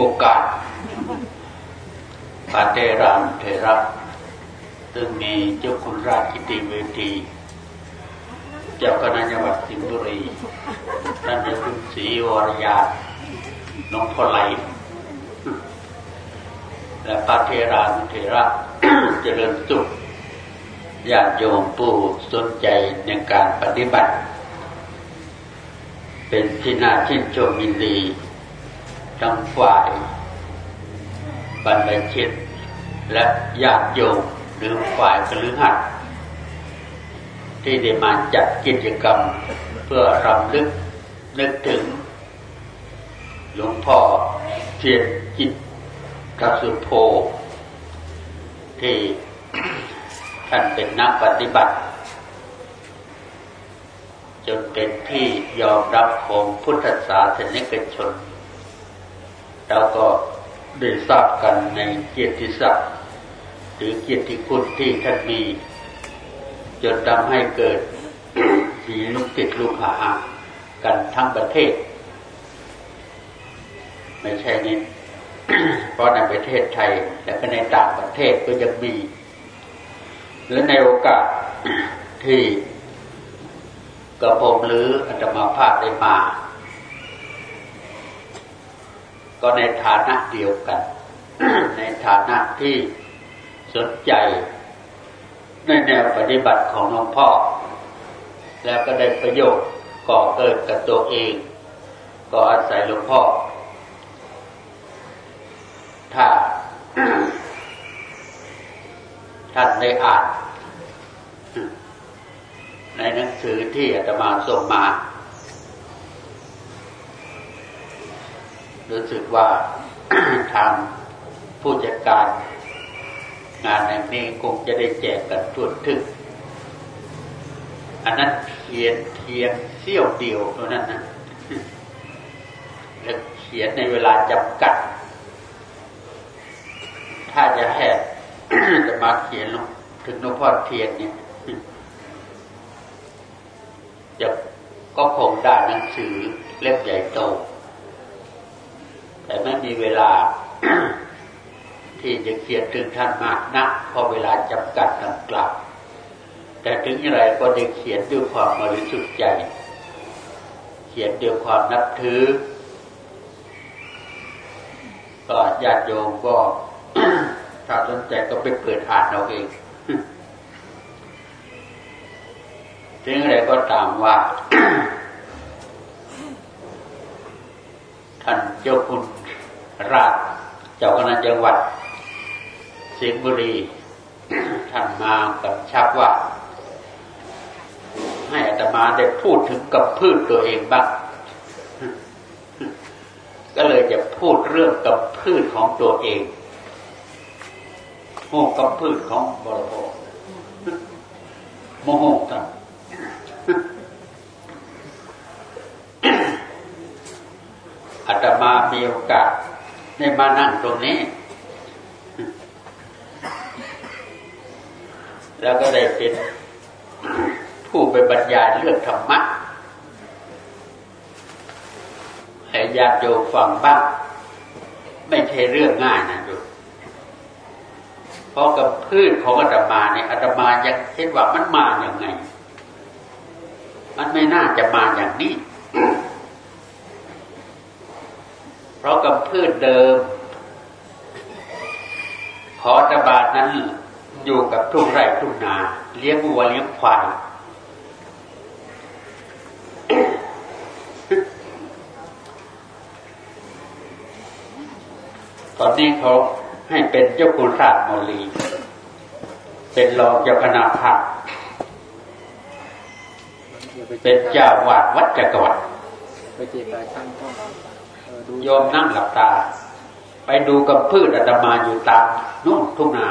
อกาสปาเตรามเทระซึ่งมีเจ้าคุณราชกิติเวที เจ้าคณะจังหวัดสิงห์บุรีท่านเจ้าคุณศรีวรยา น้องพลไหลและพระเทรานเทระเจริญสุขญาติโยมผู้สนใจในการปฏิบัติ เป็นที่น่าชื่นชมยินดี ทั้งฝ่ายบรรพชิต และญาติโยมหรือฝ่ายกลือหัดที่ได้มาจัดกิจกรรมเพื่อรำลึกนึกถึง หลวงพ่อเทียนจิตกัสุโพที่ท่านเป็นนักปฏิบัติ จนเป็นที่ยอมรับของพุทธศาสนิกชน เราก็ได้ทราบกันในเกียรติศักดิ์หรือเกียรติคุณที่ท่านมีจนทำให้เกิดมีลูกติดลูกหากันทั้งประเทศ ไม่ใช่นี้เพราะในประเทศไทยและก็ในต่างประเทศก็ยังมี และในโอกาสที่กระผมหรืออัตมาภาพได้มา ก็ในฐานะเดียวกัน ในฐานะที่สนใจ ในแนวปฏิบัติของหลวงพ่อ แล้วก็ได้ประโยชน์ก่อเกิดกับตัวเอง ก็อาศัยหลวงพ่อ ถ้าท่านได้อ่าน ในหนังสือที่อาตมาส่งมา รู้สึกว่าทางผู้จัดการ งานอย่งนี้คงจะได้แจกกันทั่วถึงอันนั้นเขียนเทียนเสี้ยวเดียวเท่านั้นนะแล้วเขียนในเวลาจำกัด ถ้าจะแหกจะมาเขียนลงถึงนพ่อเทียนเนี่ยจะก็คงได้หนังสือเล่มใหญ่โต แต่ไม่มีเวลาที่จะเขียนถึงท่านมากนักเพราะเวลาจำกัดดังกล่าวแต่ถึงอย่างไรก็ได้เขียนด้วยความบริสุทธิ์ใจ เขียนด้วยความนับถือ ก็ญาติโยมก็ถ้าสนใจก็ไปเปิดอ่านเอาเองถึงอะไรก็ตามว่า ท่านเจ้าคุณ ราช เจ้าคณะจังหวัดสิงห์บุรีท่านมากับชับว่า ให้อาตมาได้พูดถึงกับพืชตัวเองบ้างก็เลยจะพูดเรื่องกับพืชของตัวเองโมกับพืชของบรพโมโหกันอาตมามีโอกาส ได้มานั่งตรงนี้ แล้วก็ได้เป็นผู้ไปบรรยายเรื่องธรรมะให้ญาติโยมฟังบ้าง ไม่ใช่เรื่องง่ายนะโยมเพราะกับพืชของอาตมาเนี่ยอาตมายังเห็นว่ามันมาอย่างไง มันไม่น่าจะมาอย่างนี้ เพราะกับพืชเดิม ขอตบานั้นอยู่กับทุ่งไร่ทุ่งนา เลี้ยงวัวเลี้ยงควายตอนนี้เขาให้เป็นเจ้าคุณราชมลี เป็นรองเจ้าคณะภาคเป็นเจ้าวาดวัดจักรวรรดิ โยมนั่งหลับตา ไปดูกับพืชอาตมาอยู่ตามนู่นทุ่งนา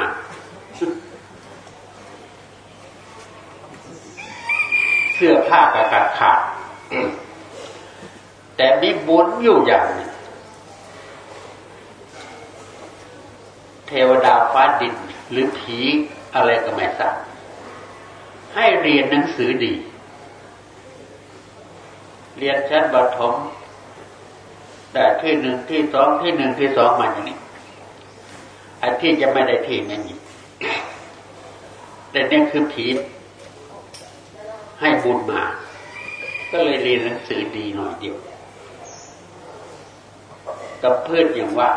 เสื้อผ้ากระขาดขาดแต่มีบุญอยู่อย่างนึงเทวดาฟ้าดินหรือผีอะไรก็ไม่ทราบให้เรียนหนังสือดี เรียนชั้นบฐม ได้ที่หนึ่งที่สองที่หนึ่งที่สองมาอย่างนี้ไอ้ที่จะไม่ได้ที่ไม่มีแต่นี่คือผีให้บุญมา ก็เลยเรียนหนังสือดีหน่อยเดียว กับเพื่อนอย่างว่า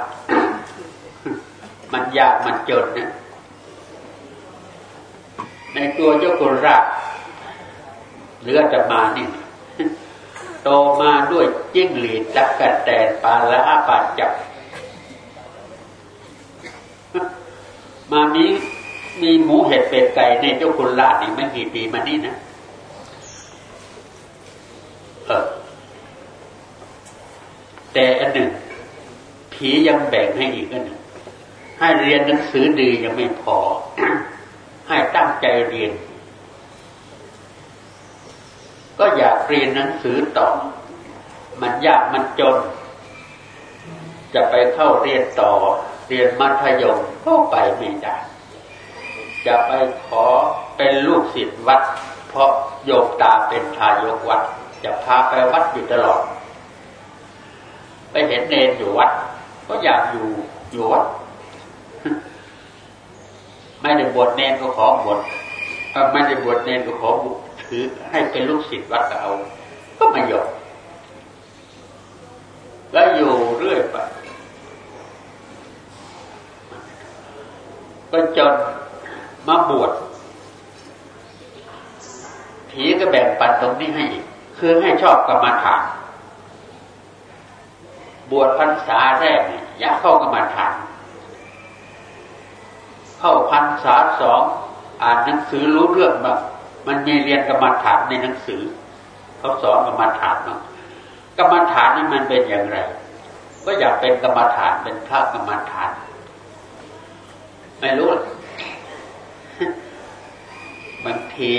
มันยากมันจนนะในตัวเจ้าคนรักเรือจะมานี่ โตมาด้วยจิ้งหรีดจักกระแตนปลาละปลาจับ มามีมีหมูเห็ดเป็ดไก่ในเจ้าคุณลาดนี่ไม่กี่ปีมานี่นะเออแต่อันหนึ่ง ผียังแบ่งให้อีกอันหนึ่งให้เรียนหนังสือดียังไม่พอ ให้ตั้งใจเรียนก็อยาก เรียนหนังสือต่อ มันยากมันจน จะไปเข้าเรียนต่อ เรียนมัธยมก็ไปไม่ได้ จะไปขอเป็นลูกศิษย์วัด เพราะโยมตาเป็นทายกวัด จะพาไปวัดอยู่ตลอด ไปเห็นเนนอยู่วัด ก็อยากอยู่อยู่วัดไม่ได้บวชเนนก็ขอบวชไม่ได้บวชเนนก็ขอบวชือให้เป็นลูกศิษย์วัดก็เอาก็ไม่ยอมแล้วอยู่เรื่อยไปก็จนมาบวชผีก็แบ่งปันตรงนี้ให้คือให้ชอบกรรมฐาน บวชพรรษาแรกเนี่ยอยากเข้ากรรมฐาน เข้าพรรษาสองอ่านหนังสือรู้เรื่องบ้าง มันมีเรียนกรรมฐานในหนังสือเขาสอนกรรมฐานเนาะกรรมฐานนี่มันเป็นอย่างไร ก็อยากเป็นกรรมฐานเป็นพระกรรมฐาน ไม่รู้บางที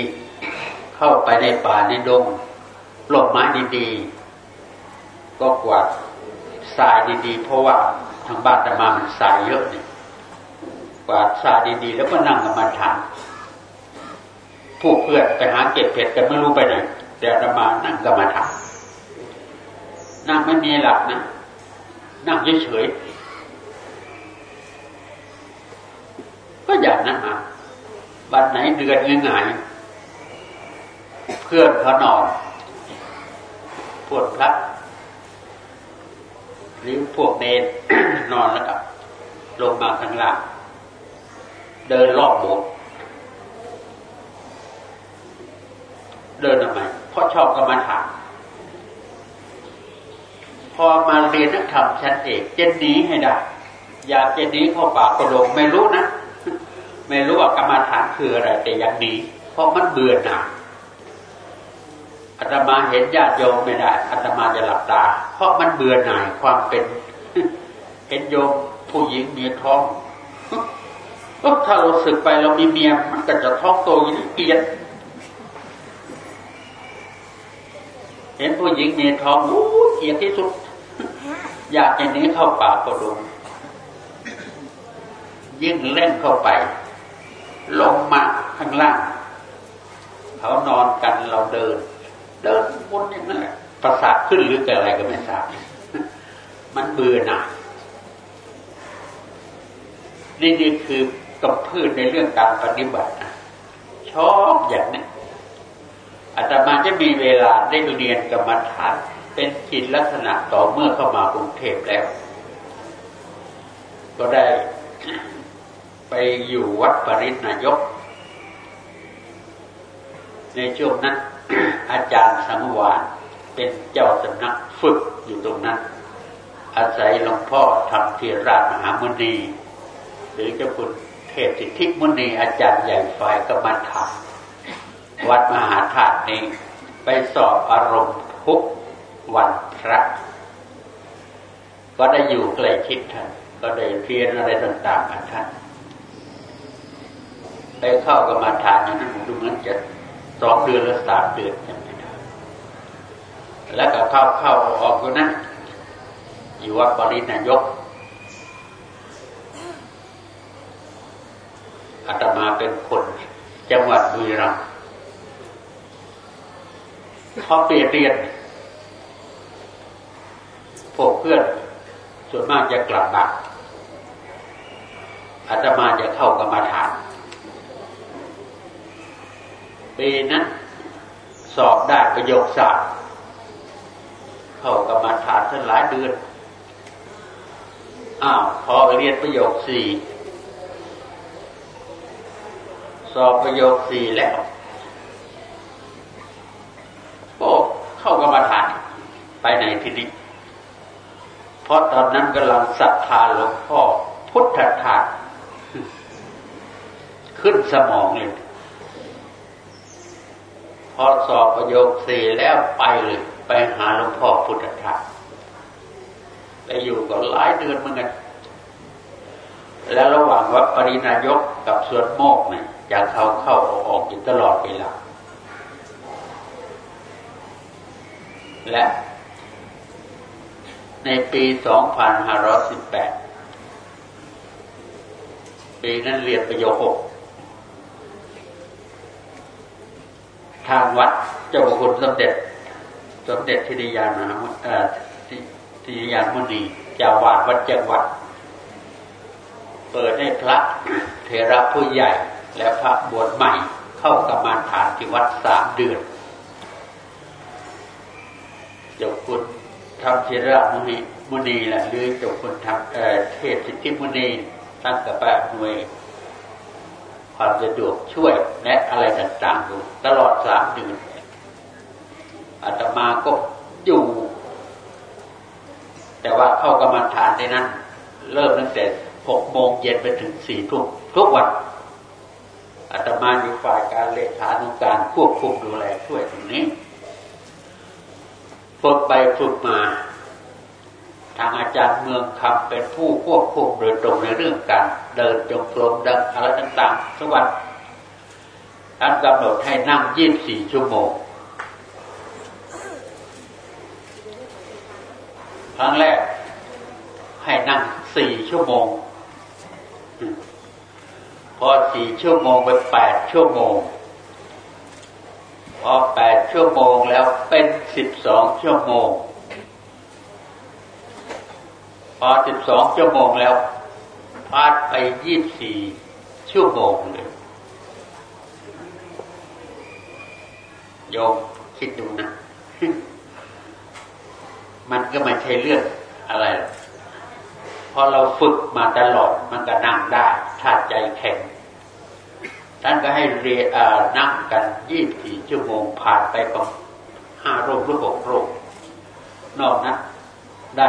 เข้าไปในป่าในดงหลบไม้ดีๆ ก็กวาดทรายดีๆ เพราะว่าทางบ้านจะมามันทรายเยอะเนี่ยกวาดทรายดีๆ แล้วก็นั่งกรรมฐาน พวกเพื่อนไปหาเก็บเผ็ดกันไม่รู้ไปไหนแต่รรมานั่งกรรมฐานนั่งไม่มีหลักนะ นั่งเฉยๆก็อย่างนั้นมาวันไหนเดือนง่ายๆเพื่อนเขานอนพวกพระหรือพวกเนนนอนแล้วก็ลงมาข้างล่างเดินรอบโบสถ์ เดินทำไมเพราะชอบกรรมฐานพอมาเรียนนักธรรมชั้นเอกเจะหนีให้ได้อยากเจะหนีเข้าป่ากระโดงไม่รู้นะไม่รู้ว่ากรรมฐานคืออะไรแต่ยังหนีเพราะมันเบื่อหน่ายอาตมาเห็นญาติโยมไม่ได้อาตมาจะหลับตา เพราะมันเบื่อหน่ายความเป็นเห็นโยมผู้หญิงมีท้องถ้าเราสึกไปเรามีเมียมันก็จะท้องโตอย่างนี้เกลียด ห็นผู้หญิงมีท้องอู้เกียดที่สุด อยากจะหนีเข้าป่าก็ดูยิ่งเล่นเข้าไป ลงมาข้างล่าง เขานอนกันเราเดิน เดินบนอย่างนั้นแหละประสาทขึ้นหรือเกิดอะไรก็ไม่ทราบมันเบื่อหน่ายนี่นี่คือกำพืชในเรื่องการปฏิบัติชอบอย่างนี้ อาตมาจะมีเวลาได้เรียนกรรมฐาน เป็นจิตลักษณะต่อเมื่อเข้ามากรุงเทพแล้ว ก็ได้ไปอยู่วัดปริศนายก ในช่วงนั้น อาจารย์สังวานเป็นเจ้าสำนักฝึกอยู่ตรงนั้น อาศัยหลวงพ่อทำเทียราชมหามุนี หรือเจ้าคุณเทพสิทธิมุนีอาจารย์ใหญ่ฝ่ายกรรมฐาน วัดมหาธาตุนี้ ไปสอบอารมณ์ทุกวันพระ ก็ได้อยู่ใกล้ชิดท่าน ก็ได้เรียนอะไรต่างๆกับท่าน ไปเข้ากับมาฐานอย่างนั้นดูเหมือนจะสองเดือนหรือสามเดือนจำไม่ได้แล้วก็เข้าเข้าออกอยู่นั้นอยู่วัดปรินายกอาตมาเป็นคนจังหวัดบุรีรัมย์ พอเปลี่ยนเรียนพวกเพื่อนส่วนมากจะกลับบักอาตมาจะเข้ากรรมาฐานปีนั้นสอบได้ประโยคสามเข้ากรรมาฐานทั้งหลายเดือนอ้าวพอเรียนประโยคสี่สอบประโยคสี่แล้วโอ้ เข้ากรรมาฐาน ไปไหนทีนี้เพราะตอนนั้นกำลังศรัทธาหลวงพ่อพุทธทาสขึ้นสมองเลยพอสอบประโยคสี่แล้วไปเลย ไปหาหลวงพ่อพุทธทาสไปอยู่ก็หลายเดือนเหมือนกันแล้วระหว่างวัดปรินายกกับสวนโมกเนี่ยจะเข้าเข้าออกออกอยู่ตลอดเวลา และ ในปี 2518 ปีนั้นเรียนประโยคหกทางวัดเจ้าคุณสมเด็จ สมเด็จทิริยานาทิริยานมุนีจาวาดวัดจังหวัด เปิดให้พระเทระผู้ใหญ่และพระบวชใหม่เข้ากรรมาฐานที่วัดสามเดือนเจ้าคุณ ทำเทระมุนีมุนีแหละหรือเจ้าคุณทำเทศสิทธิมุนีตั้งกับแปะหน่วย ความสะดวกช่วยแนะอะไรต่างๆอยู่ตลอดสามเดือนอาตมาก็อยู่ แต่ว่าเข้ากรรมฐานในนั้น เริ่มตั้งแต่หกโมงเย็นไปถึงสี่ทุ่มทุกวันอาตมาอยู่ฝ่ายการเลขานุการควบคุมดูแลช่วยตรงนี้ ฝึกไปฝึกมาทางอาจารย์เมืองคำเป็นผู้ควบคุมโดยตรงในเรื่องการเดินจงกรมดังอะไรต่างๆสวัสดิ์ท่านกำหนดให้นั่งยี่บสี่ชั่วโมงครั้งแรกให้นั่งสี่ชั่วโมง พอสี่ชั่วโมงไปแปดชั่วโมง พอแปดชั่วโมงแล้วเป็นสิบสองชั่วโมง พอสิบสองชั่วโมงแล้วพาดไปยี่บสี่ชั่วโมงเลยโยมคิดดูนะ มันก็ไม่ใช่เรื่องอะไรพอเราฝึกมาตลอดมันก็นั่งได้ ถ้าใจแข็ง ท่านก็ให้เรียนั่งกันยี่บสี่ชั่วโมงผ่านไปประมาณห้าโรคหรือหกโรคนอกนั้นได้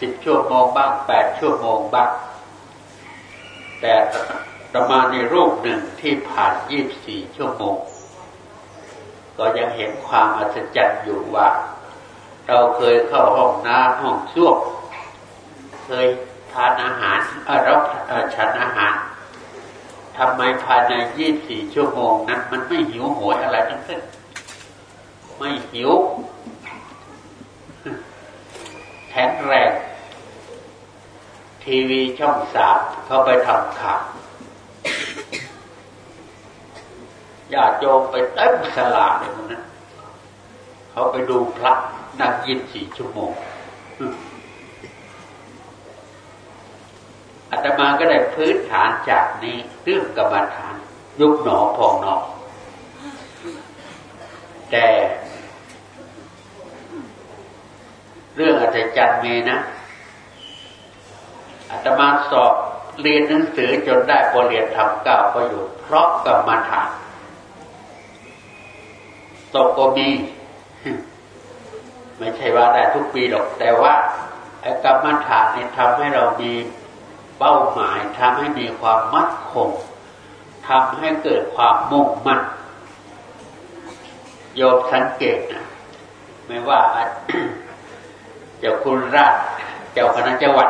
สิบชั่วโมงบ้างแปดชั่วโมงบ้าง แต่ประมาณในรูปหนึ่งที่ผ่านยี่บสี่ชั่วโมง ก็ยังเห็นความอัศจรรย์อยู่ว่า เราเคยเข้าห้องน้ำห้องส้วมเคยทานอาหารรับฉันอาหาร ทำไมภายในยี่บสี่ชั่วโมงนั้น มันไม่หิวโหยอะไรทั้งสิ้นไม่หิวแข็งแรงทีวีช่องสามเขาไปทำข่าวญาติโยมไปเต็มสลาเลยมันนั้นเขาไปดูพระนั่งยินสี่ชั่วโมง อาตมาก็ได้พื้นฐานจากนี้เรื่องกรรมฐานยุบหนอพองหนอแต่เรื่องอาจารย์เมนะอาตมาสอบเรียนหนังสือจนได้พอเรียนทำเก้าประโยชน์เพราะกรรมฐานตกก็มีไม่ใช่ว่าได้ทุกปีหรอก แต่ว่าไอ้กรรมฐานนี่ทำให้เรามี เป้าหมายทำให้มีความมั่นคงทำให้เกิดความมุ่งมั่นโยมสังเกตนะไม่ว่าเจ้าคุณราชเจ้าคณะจังหวัด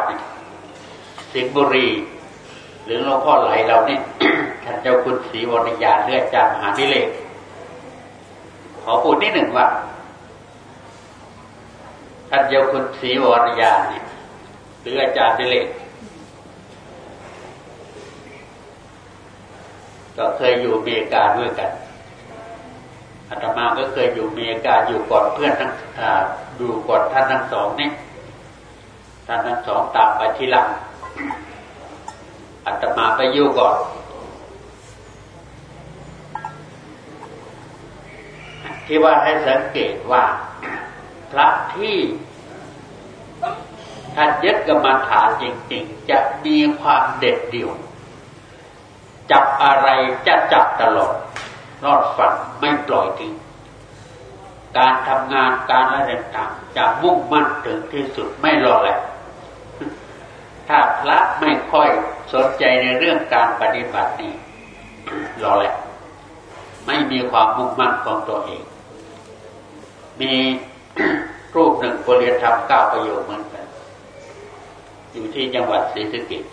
สิงห์บุรี หรือหลวงพ่อไหลเราเนี่ยท่านเจ้าคุณศรีวรยาเลือดจามหานิเลกขอพูดนิดหนึ่งว่าท่านเจ้าคุณศรีวรยาเนี่ยหรืออาจารย์นิเลก ก็เคยอยู่อเมริกาด้วยกันอาตมาก็เคยอยู่อเมริกาอยู่ก่อนเพื่อนทั้งอยู่ก่อนท่านทั้งสองเนี่ยท่านทั้งสองตามไปทีหลังอาตมาไปอยู่ก่อนที่ว่าให้สังเกตว่า พระที่ท่านยึดกรรมฐานจริงๆ จะมีความเด็ดเดี่ยว จับอะไรจะจับตลอด รอดฝันไม่ปล่อยทิ้งการทำงานการอะไรต่างจะมุ่งมั่นถึงที่สุดไม่รอแหละถ้าพระไม่ค่อยสนใจในเรื่องการปฏิบัตินี้รอแหละไม่มีความมุ่งมั่นของตัวเอง มีรูปหนึ่งเรียนทำเก้าประโยคเหมือนกัน อยู่ที่จังหวัดศรีสะเกษ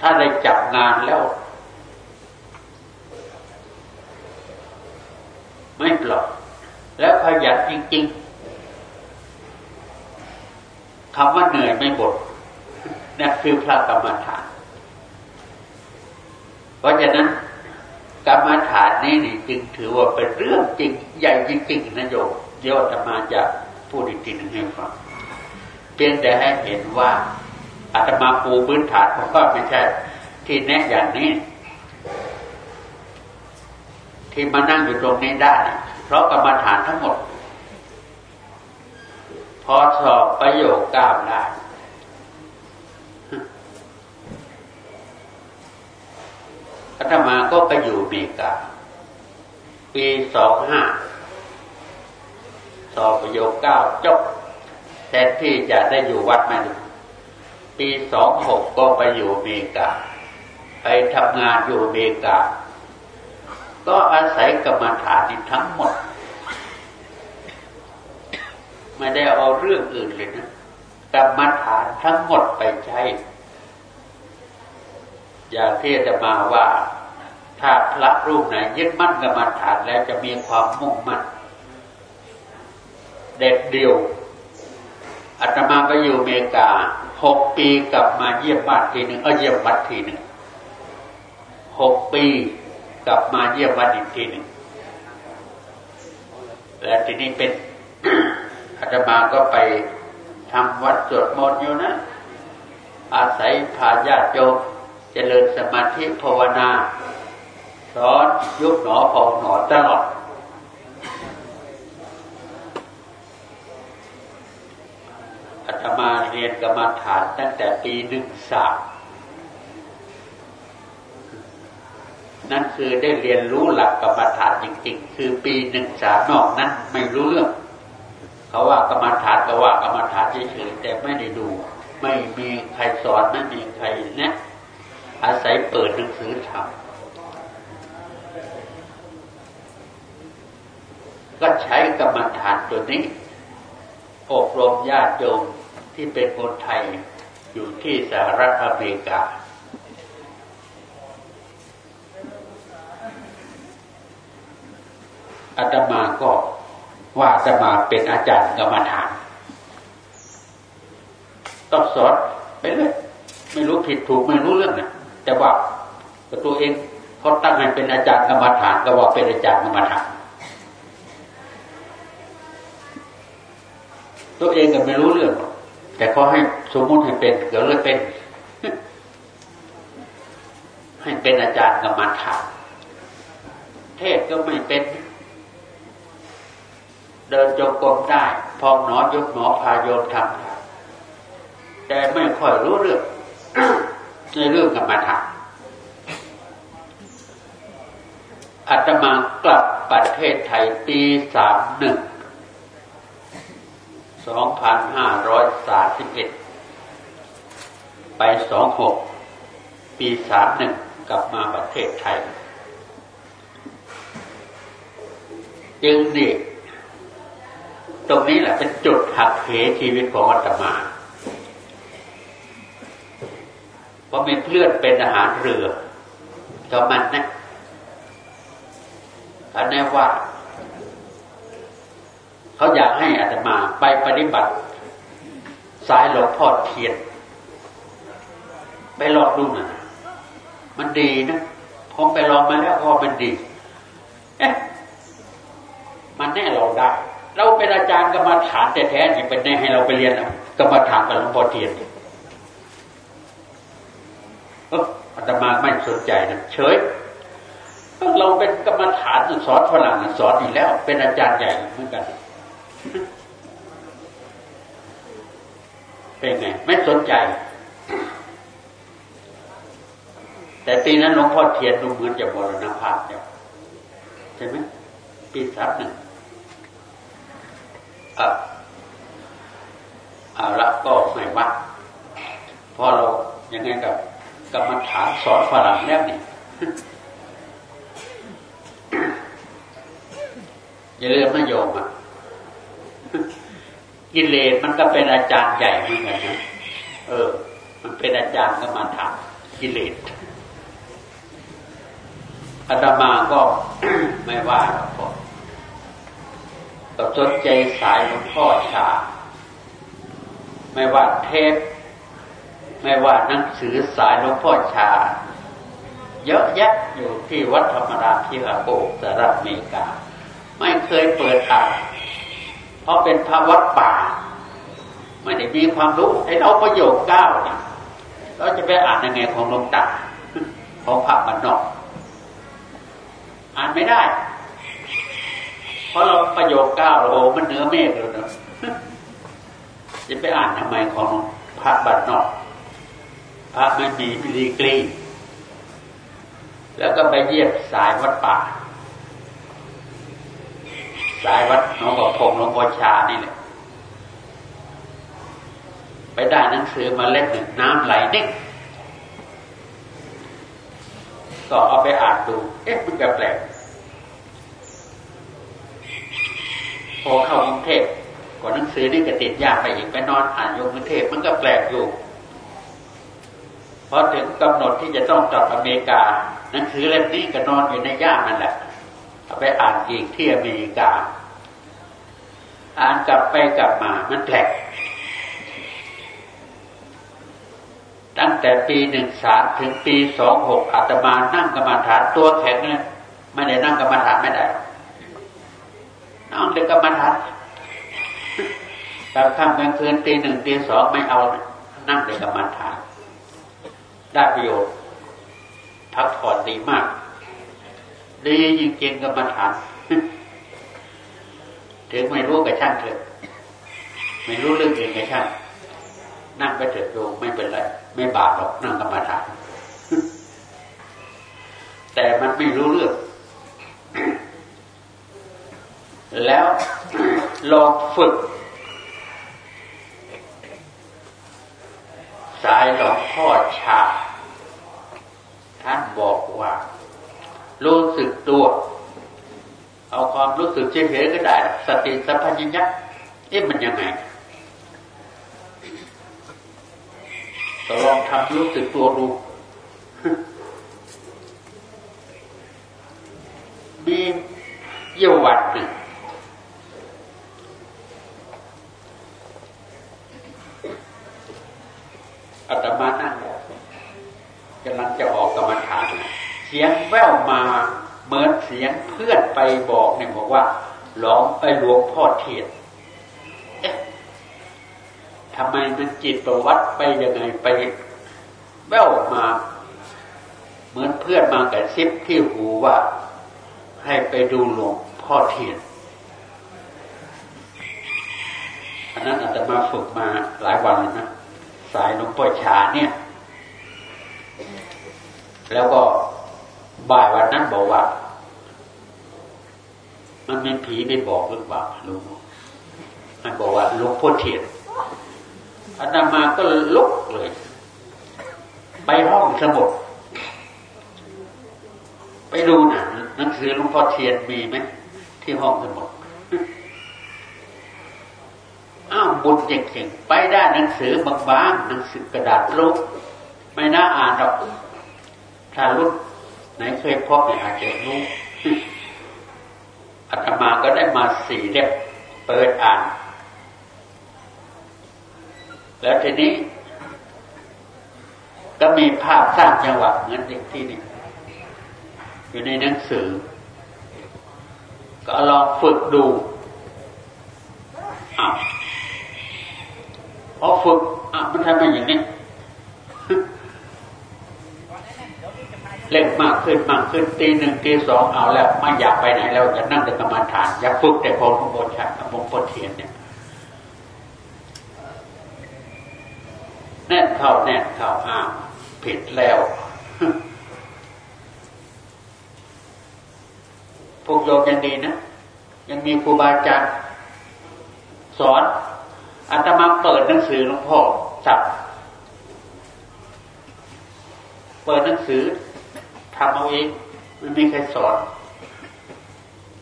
ถ้าได้จับงานแล้ว ไม่ปลอดแล้วขยันจริงๆคำว่าเหนื่อยไม่บดนั่นคือพระกรรมฐาน เพราะฉะนั้นกรรมฐานนี้นี่จึงถือว่าเป็นเรื่องจริงใหญ่จริงๆนะโยมเดี๋ยวจะมาจะพูดอีกทีหนึ่งให้ฟังเพียงแต่ให้เห็นว่า อาตมาปูพื้นฐานเพราะว่าไม่ใช่ที่แนะอย่างนี้ ที่มานั่งอยู่ตรงนี้ได้ เพราะกรรมฐานทั้งหมด พอสอบประโยคก้าวได้อาตมาก็ไปอยู่เมกา ปีสองห้าสอบประโยคเก้าจบแทนที่จะได้อยู่วัดแม่ ปีสองหกก็ไปอยู่เมกา ไปทำงานอยู่เมกา ก็อาศัยกรรมฐานทั้งหมด ไม่ได้เอาเรื่องอื่นเลยนะกรรมฐานทั้งหมดไปใช้ อย่างที่จะมาว่า ถ้าพระรูปไหนยึดมั่นกรรมฐานแล้วจะมีความมุ่งมั่นเด็ดเดียวอาตมาไปอยู่อเมริกา หกปีกลับมาเยี่ยมบ้านทีหนึ่งเออเยี่ยมวัดทีหนึ่งหกปีกลับมาเยี่ยมวัดอีกทีหนึ่งและทีนี้เป็นอาตมาก็ไปทำวัดสวดมนต์อยู่นะ อาศัยพาญาติโยมเจริญสมาธิภาวนา สอนยุบหนอพองหนอตลอด อาตมาเรียนกรรมฐานตั้งแต่ปีหนึ่งสามนั่นคือได้เรียนรู้หลักกรรมฐานจริง ๆ คือปีหนึ่งสามนอกนั้นไม่รู้เรื่อง เขาว่ากรรมฐานก็ว่ากรรมฐานเฉยๆแต่ไม่ได้ดู ไม่มีใครสอนไม่มีใครแนะ อาศัยเปิดหนังสือทำก็ใช้กรรมฐานตัวนี้อบรมญาติโยม ที่เป็นคนไทยอยู่ที่สหรัฐอเมริกา อาตมาก็ว่าอาตมาเป็นอาจารย์กรรมฐานต้องสอนไปเลยไม่รู้ผิดถูกไม่รู้เรื่องนะแต่ว่าตัวเองเขาตั้งให้เป็นอาจารย์กรรมฐานก็ว่าเป็นอาจารย์กรรมฐานตัวเองก็ไม่รู้เรื่อง แต่เขาให้สมมติให้เป็นเดี๋ยวเลยเป็น ให้เป็นอาจารย์กรรมฐานเทศก็ไม่เป็น เดินจงกรมได้พองหนอยกหนอพาโยมทำแต่ไม่ค่อยรู้เรื่องในเรื่องกรรมฐานอาตมากลับประเทศไทยปีสามหนึ่ง สองพันห้าร้อยสาสิบเอ็ดไปสองหกปีสามหนึ่งกลับมาประเทศไทย จึงนี่ตรงนี้แหละเป็นจุดหักเหชีวิตของอาตมาเพราะมีเพื่อนเป็นอาหารเรือก็มันนะอันนี้ว่า เขาอยากให้อาตมาไปปฏิบัติสายหลวงพ่อเทียน ไปลองดูนะมันดีนะผมไปลองมาแล้วพอมันดีเอ๊ะมันแน่เราได้ เราเป็นอาจารย์กรรมฐานแต่แท้ๆนี่เป็นแน่ให้เราไปเรียนกรรมฐานกับหลวงพ่อเทียนอาตมาไม่สนใจนะเฉยเราเป็นกรรมฐานสอนฝรั่งสอนอยู่แล้ว เป็นอาจารย์ใหญ่เหมือนกัน เป็นไงไม่สนใจ แต่ปีนั้นหลวงพ่อเทียนดูเหมือนจะบรณภาพเนี่ยใช่ไหมปีสามหนึ่งอะเอาละก็ไม่ว่าพอเรายังไงกับกรรมฐานสอนฝรั่งแล้วนี่อย่าลืมนะโยมอะ กิเลสมันก็เป็นอาจารย์ใหญ่เหมือนกันนะเออ มันเป็นอาจารย์ก็มาถามกิเลสอาตมาก็ไม่ว่าหรอกก็สนใจสายหลวงพ่อชา ไม่ว่าเทปไม่ว่าหนังสือสายหลวงพ่อชา เยอะแยะอยู่ที่วัดธรรมดาที่ฮาโกสหรัฐอเมริกา ไม่เคยเปิดอ่าน ราะเป็นพระวัดป่าไม่ได้มีความรู้ไอ้เราประโยคเก้าเนี่ยเราจะไปอ่านยังไงของหลวงตาของพระบันนอกอ่านไม่ได้ เพราะเราประโยคเก้าโอ้มันเหนือเมฆเลยนะจะไปอ่านทำไมของพระบันนอกพระไม่มีดีกรีแล้วก็ไปเยียบสายวัดป่า สายวัดหลวงพ่อพงหลวงพ่อชานี่แหละไปได้หนังสือมาเล่มหนึ่งน้ำไหลนิ่งก็เอาไปอ่านดู เอ๊ะมันก็แปลกพอเข้ากรุงเทพก่อนหนังสือนี่ก็ติดยากไปอีกไปนอนอ่านยกรุงเทพมันก็แปลกอยู่พอถึงกำหนดที่จะต้องกลับอเมริกาหนังสือเล่มนี้ก็นอนอยู่ในย่ามนั่นแหละ ไปอ่านอีกที่อเมริกา อ่านกลับไปกลับมามันแปลกตั้งแต่ปีหนึ่งสามถึงปีสองหกอาตมานั่งกรรมฐานตัวแข็งเลยไม่ได้นั่งกรรมฐานไม่ได้นั่งเด็กกรรมฐานกลางค่ำกลางคืนตีหนึ่งตีสองไม่เอานั่งเด็กกรรมฐานได้ประโยชน์พักผ่อนดีมาก ดีจริงๆกับมาถามถึงไม่รู้กับช่างเถอะ ไม่รู้เรื่องอื่นกับช่างนั่งไปเถิดโยมไม่เป็นไร ไม่บาปหรอกนั่งกรรมาฐาน แต่มันไม่รู้เรื่อง แล้วลองฝึก สายหลวงพ่อชา ท่านบอกว่า รู้สึกตัว เอาความรู้สึกเฉยๆก็ได้ สติสัมปชัญญะเอ๊ะมันยังไงก็ลองทำรู้สึกตัวดูมีเยี่ยววันหนึ่งอาตมานั่งกำลังจะออกกรรมฐาน เสียงแว่วมาเหมือนเสียงเพื่อนไปบอกเนี่ยบอกว่าหลวงไปหลวงพ่อเทียนทำไมมันจิตประวัติไปยังไงไปแว่วมา เหมือนเพื่อนมากับซิปที่หูว่า ให้ไปดูหลวงพ่อเทียนอันนั้นอาจจะมาฝึกมาหลายวันแล้วนะสายหลวงพ่อชาเนี่ย แล้วก็ บ่ายวันนั้นบอกว่า มันเป็นผีไม่บอกหรือเปล่าลุงมันบอกว่าลุงพ่อเทียนอาตมาก็ลุกเลย ไปห้องสมุดไปดูนะหนังสือหลวงพ่อเทียนมีไหมที่ห้องสมุดอ้าวบุญจริงๆไปได้หนังสือบางๆหนังสือกระดาษลุกไม่น่าอ่านหรอกถ้ารุ่น ไหนเคยพบเนี่ยอาจจะรู้อัตมาก็ได้มาสี่เล่มเปิดอ่าน แล้วทีนี้ ก็มีภาพสร้างจังหวะเหมือนเด็กที่นี่อยู่ในหนังสือ ก็ลองฝึกดูอ้าวพอฝึกอะมันทป็นอย่างนี้ เล่นมากขึ้นมากขึ้นตีหนึ่งตีสองเอาแล้วไม่อยากไปไหนแล้วจะนั่งแต่กรรมฐานอยากฝึกแต่พอขบวนชันมงคลเทียนเนี่ยแน่นเข้าแน่นเข้าอ้าวผิดแล้วพวกโยมยังดีนะ ยังมีครูบาอาจารย์สอนอาตมาเปิดหนังสือหลวงพ่อจับ เปิดหนังสือ ทำเอาเองไม่มีใครสอน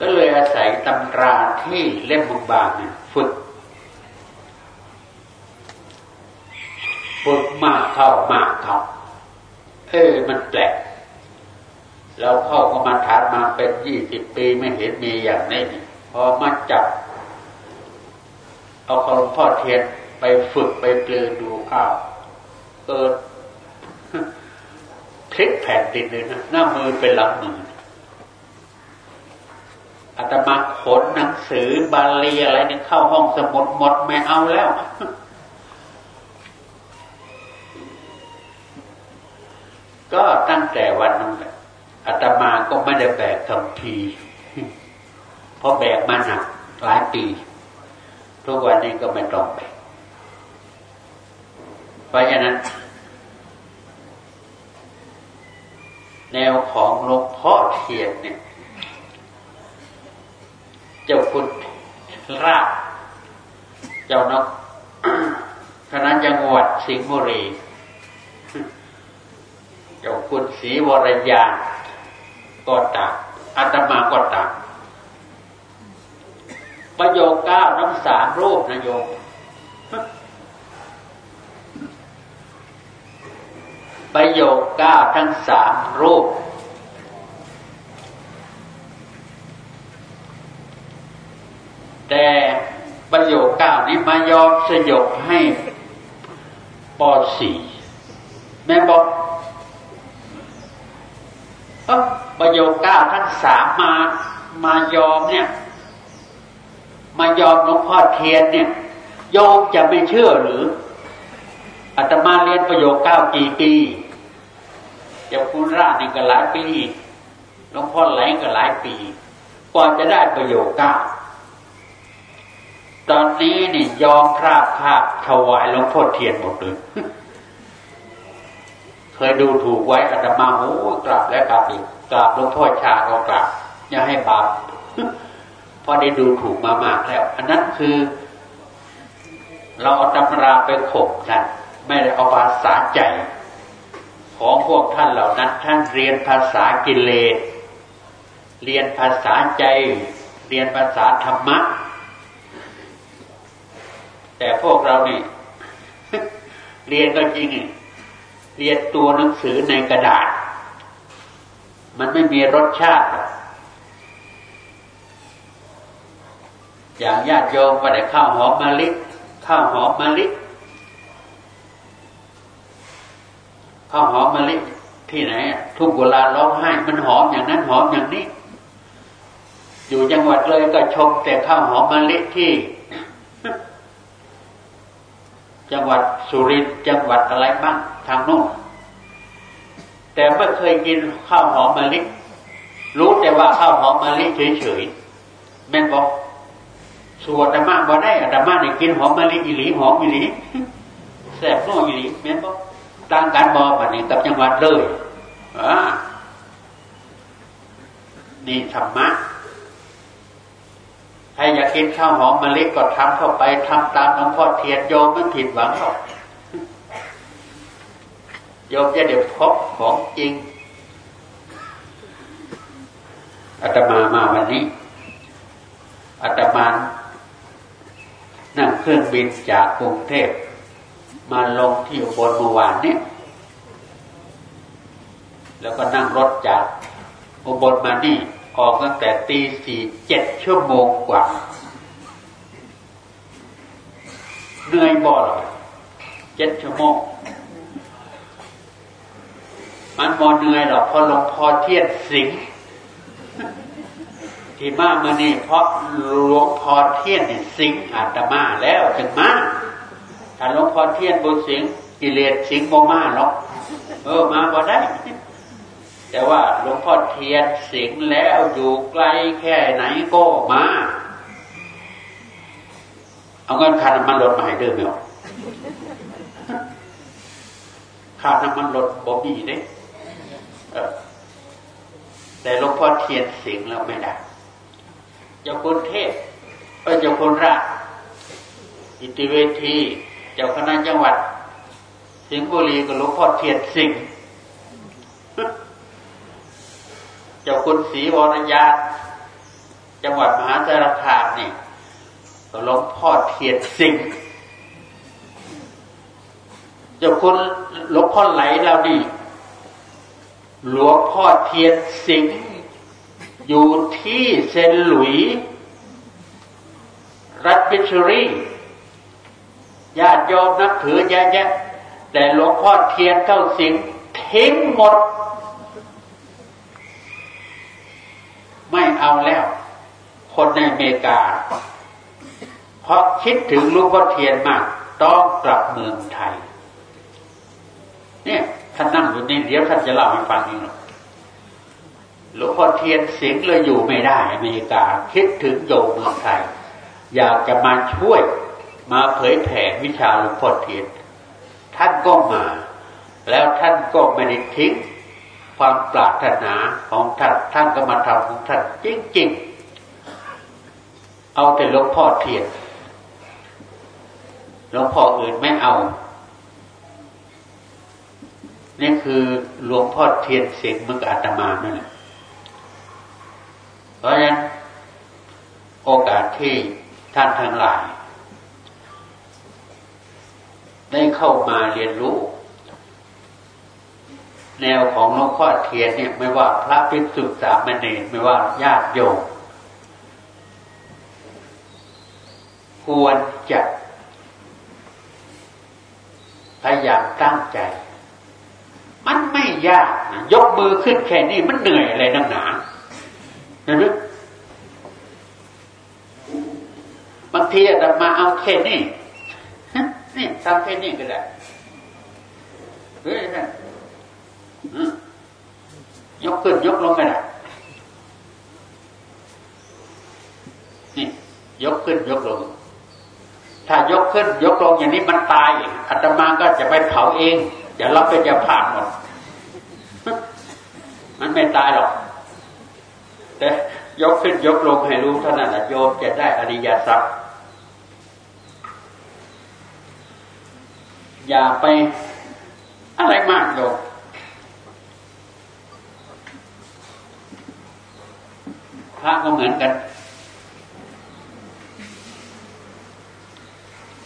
ก็เลยอาศัยตำราที่เล่มบางๆเนี่ยฝึกฝึกมากเข้ามากเข้าเออมันแปลกเราเข้าก็มาทานมาเป็นยี่สิบปีไม่เห็นมีอย่างนี้พอมาจับ เอาของพ่อเทียนไปฝึกไปเปลือดูอ้าวเกิด ลิกแผ่นดินเลยนะหน้ามือเป็นหลังมืออาตมาขนหนังสือบาลีอะไรนี่เข้าห้องสมุดหมดไม่เอาแล้ว ก็ตั้งแต่วันนั้นแหละอาตมาก็ไม่ได้แบกคำพีเพราะแบกมาหนักหลายปี ทุกวันนี้ก็ไม่ต้องแบกเพราะฉะนั้น แนวของหลวงพ่อเทียนเนี่ย เจ้าคุณราชเจ้านกคณะจังหวัดสิงห์บุรี เจ้าคุณศรีวรยาก็ตามอาตมาก็ตามประโยคเก้าน้ำสามรูปนะโยม ประโยคเก้าทั้งสามรูป แต่ประโยคเก้านี้มายอมสยบให้ปอสี่แม่บอกประโยคเก้าทั้งสามมามายอมเนี่ย มายอมหลวงพ่อเทียนเนี่ยโยมจะไม่เชื่อหรือ อาตมาเรียนประโยคเก้ากี่ปีเจ้าคุณราชนี่ก็หลายปีหลวงพ่อไหลก็หลายปีกว่าจะได้ประโยคเก้าตอนนี้นี่ยอมพราบภาพถวายหลวงพ่อเทียนหมดเลยเคยดูถูกไว้อาตมาโอ้กราบและกราบอีกกราบหลวงพ่อชาก็กราบอย่าให้บาปเพราะได้ดูถูกมามากแล้ว อันนั้นคือ เราเอาตำราไปขบท่าน ไม่ได้เอาภาษาใจ ของพวกท่านเหล่านั้น ท่านเรียนภาษากิเลส เรียนภาษาใจ เรียนภาษาธรรมะ แต่พวกเรานี่เรียนก็จริง เรียนตัวหนังสือในกระดาษ มันไม่มีรสชาติ อย่างญาติโยมก็ได้ข้าวหอมมะลิข้าวหอมมะลิ ข้าวหอมมะลิที่ไหนทุกเวลาร้องไห้มันหอมอย่างนั้นหอมอย่างนี้ อยู่จังหวัดเลยก็ชมแต่ข้าวหอมมะลิที่ จังหวัดสุรินทร์จังหวัดอะไรบ้างทางโน้นแต่ไม่เคยกินข้าวหอมมะลิรู้แต่ว่าข้าวหอมมะลิเฉยๆแม่นบอกสวดธรรมะบ่ได้ธรรมะนี่กินหอมมะลิอีหลีหอมอีหลีแสบน้ออีหลีแม่นบอก ต่างกันบอแบบนี้กับจังหวัดเลยอ่านี่ธรรมะใครอยากกินข้าวหอมมะลิก็ทำเข้าไปทำตามหลวงพ่อเทียนโยมไม่ผิดหวังหรอกโยมจะเดี๋ยวพบของจริงอาตมามาวันนี้อาตมานั่งเครื่องบินจากกรุงเทพ มาลงที่อุบลเมื่อวานเนี่ย แล้วก็นั่งรถจากอุบลมานี่ออกตั้งแต่ตีสี่เจ็ดชั่วโมงกว่าเหนื่อยบ่หรอเจ็ดชั่วโมง มันมอเหนื่อยหรอกพอหลวงพ่อเทียนสิงที่มามื่อนี่เพราะหลวงพ่อเทียนสิงอาตมาแล้วจึงมา ถ้าหลวงพ่อเทียนบุญสิงกิเลสสิงโมมาหรอกเออมาบ่ได้ แต่ว่าหลวงพ่อเทียนสิงแล้วอยู่ไกลแค่ไหนก็มา เอาเงินค่าน้ำมันรถมาให้เดิมไหมค่าน้ำมันรถบ่มีเด้แต่หลวงพ่อเทียนสิงแล้วไม่ได้เจ้าคุณเทพเจ้าคุณราชอิติเวที เจ้าคณะจังหวัด สิงห์บุรีกับหลวงพ่อเทียนสิงห์เจ้าคุณศรีวรยาจังหวัดมหาสารคามนี่กับหลวงพ่อเทียนสิงห์เจ้าคุณหลวงพ่อไหลเรานี่หลวงพ่อเทียนสิงห์อยู่ที่เซนหลุย รัฐบิชรี ญาติโยมนับถือแยะๆแต่หลวงพ่อเทียนเข้าสิงทิ้งหมด ไม่เอาแล้ว คนในอเมริกา เพราะคิดถึงหลวงพ่อเทียนมาก ต้องกลับเมืองไทย เนี่ยท่านนั่งอยู่นี่เดี๋ยวท่านจะเล่าให้ฟังเองหรอกหลวงพ่อเทียนเสียงเลยอยู่ไม่ได้อเมริกา คิดถึงโยมเมืองไทย อยากจะมาช่วย มาเผยแผ่วิชาหลวงพ่อเทียน ท่านก็มา แล้วท่านก็ไม่ได้ทิ้งความปรารถนาของท่านท่านก็มาทำของท่านจริงๆ เอาแต่หลวงพ่อเทียนหลวงพ่ออื่นไม่เอา นี่คือหลวงพ่อเทียนเสียงมืออาตมานั่นแหละเพราะฉะนั้นโอกาสที่ท่านทั้งหลาย ได้เข้ามาเรียนรู้ แนวของหลวงพ่อเทียนเนี่ย ไม่ว่าพระภิกษุสามเณรไม่ว่าญาติโยมควรจะพยายามตั้งใจ มันไม่ยากนะยกมือขึ้นแค่นี้มันเหนื่อยอะไรนักหนาเห็นไหมบางทีอาตมาเอาแค่นี้ นี่ทำแค่นี้ก็ได้เฮ้ยนะยกขึ้นยกลงก็ได้นี่ยกขึ้นยกลง ถ้ายกขึ้น ยกลงอย่างนี้มันตายอาตมาก็จะไปเผาเองอย่ารับเป็นจะผ่านหมดมันไม่ตายหรอก แต่ยกขึ้นยกลงให้รู้เท่านั้นโยมจะได้อริยสัจ อย่าไปอะไรมากโยมพระก็เหมือนกัน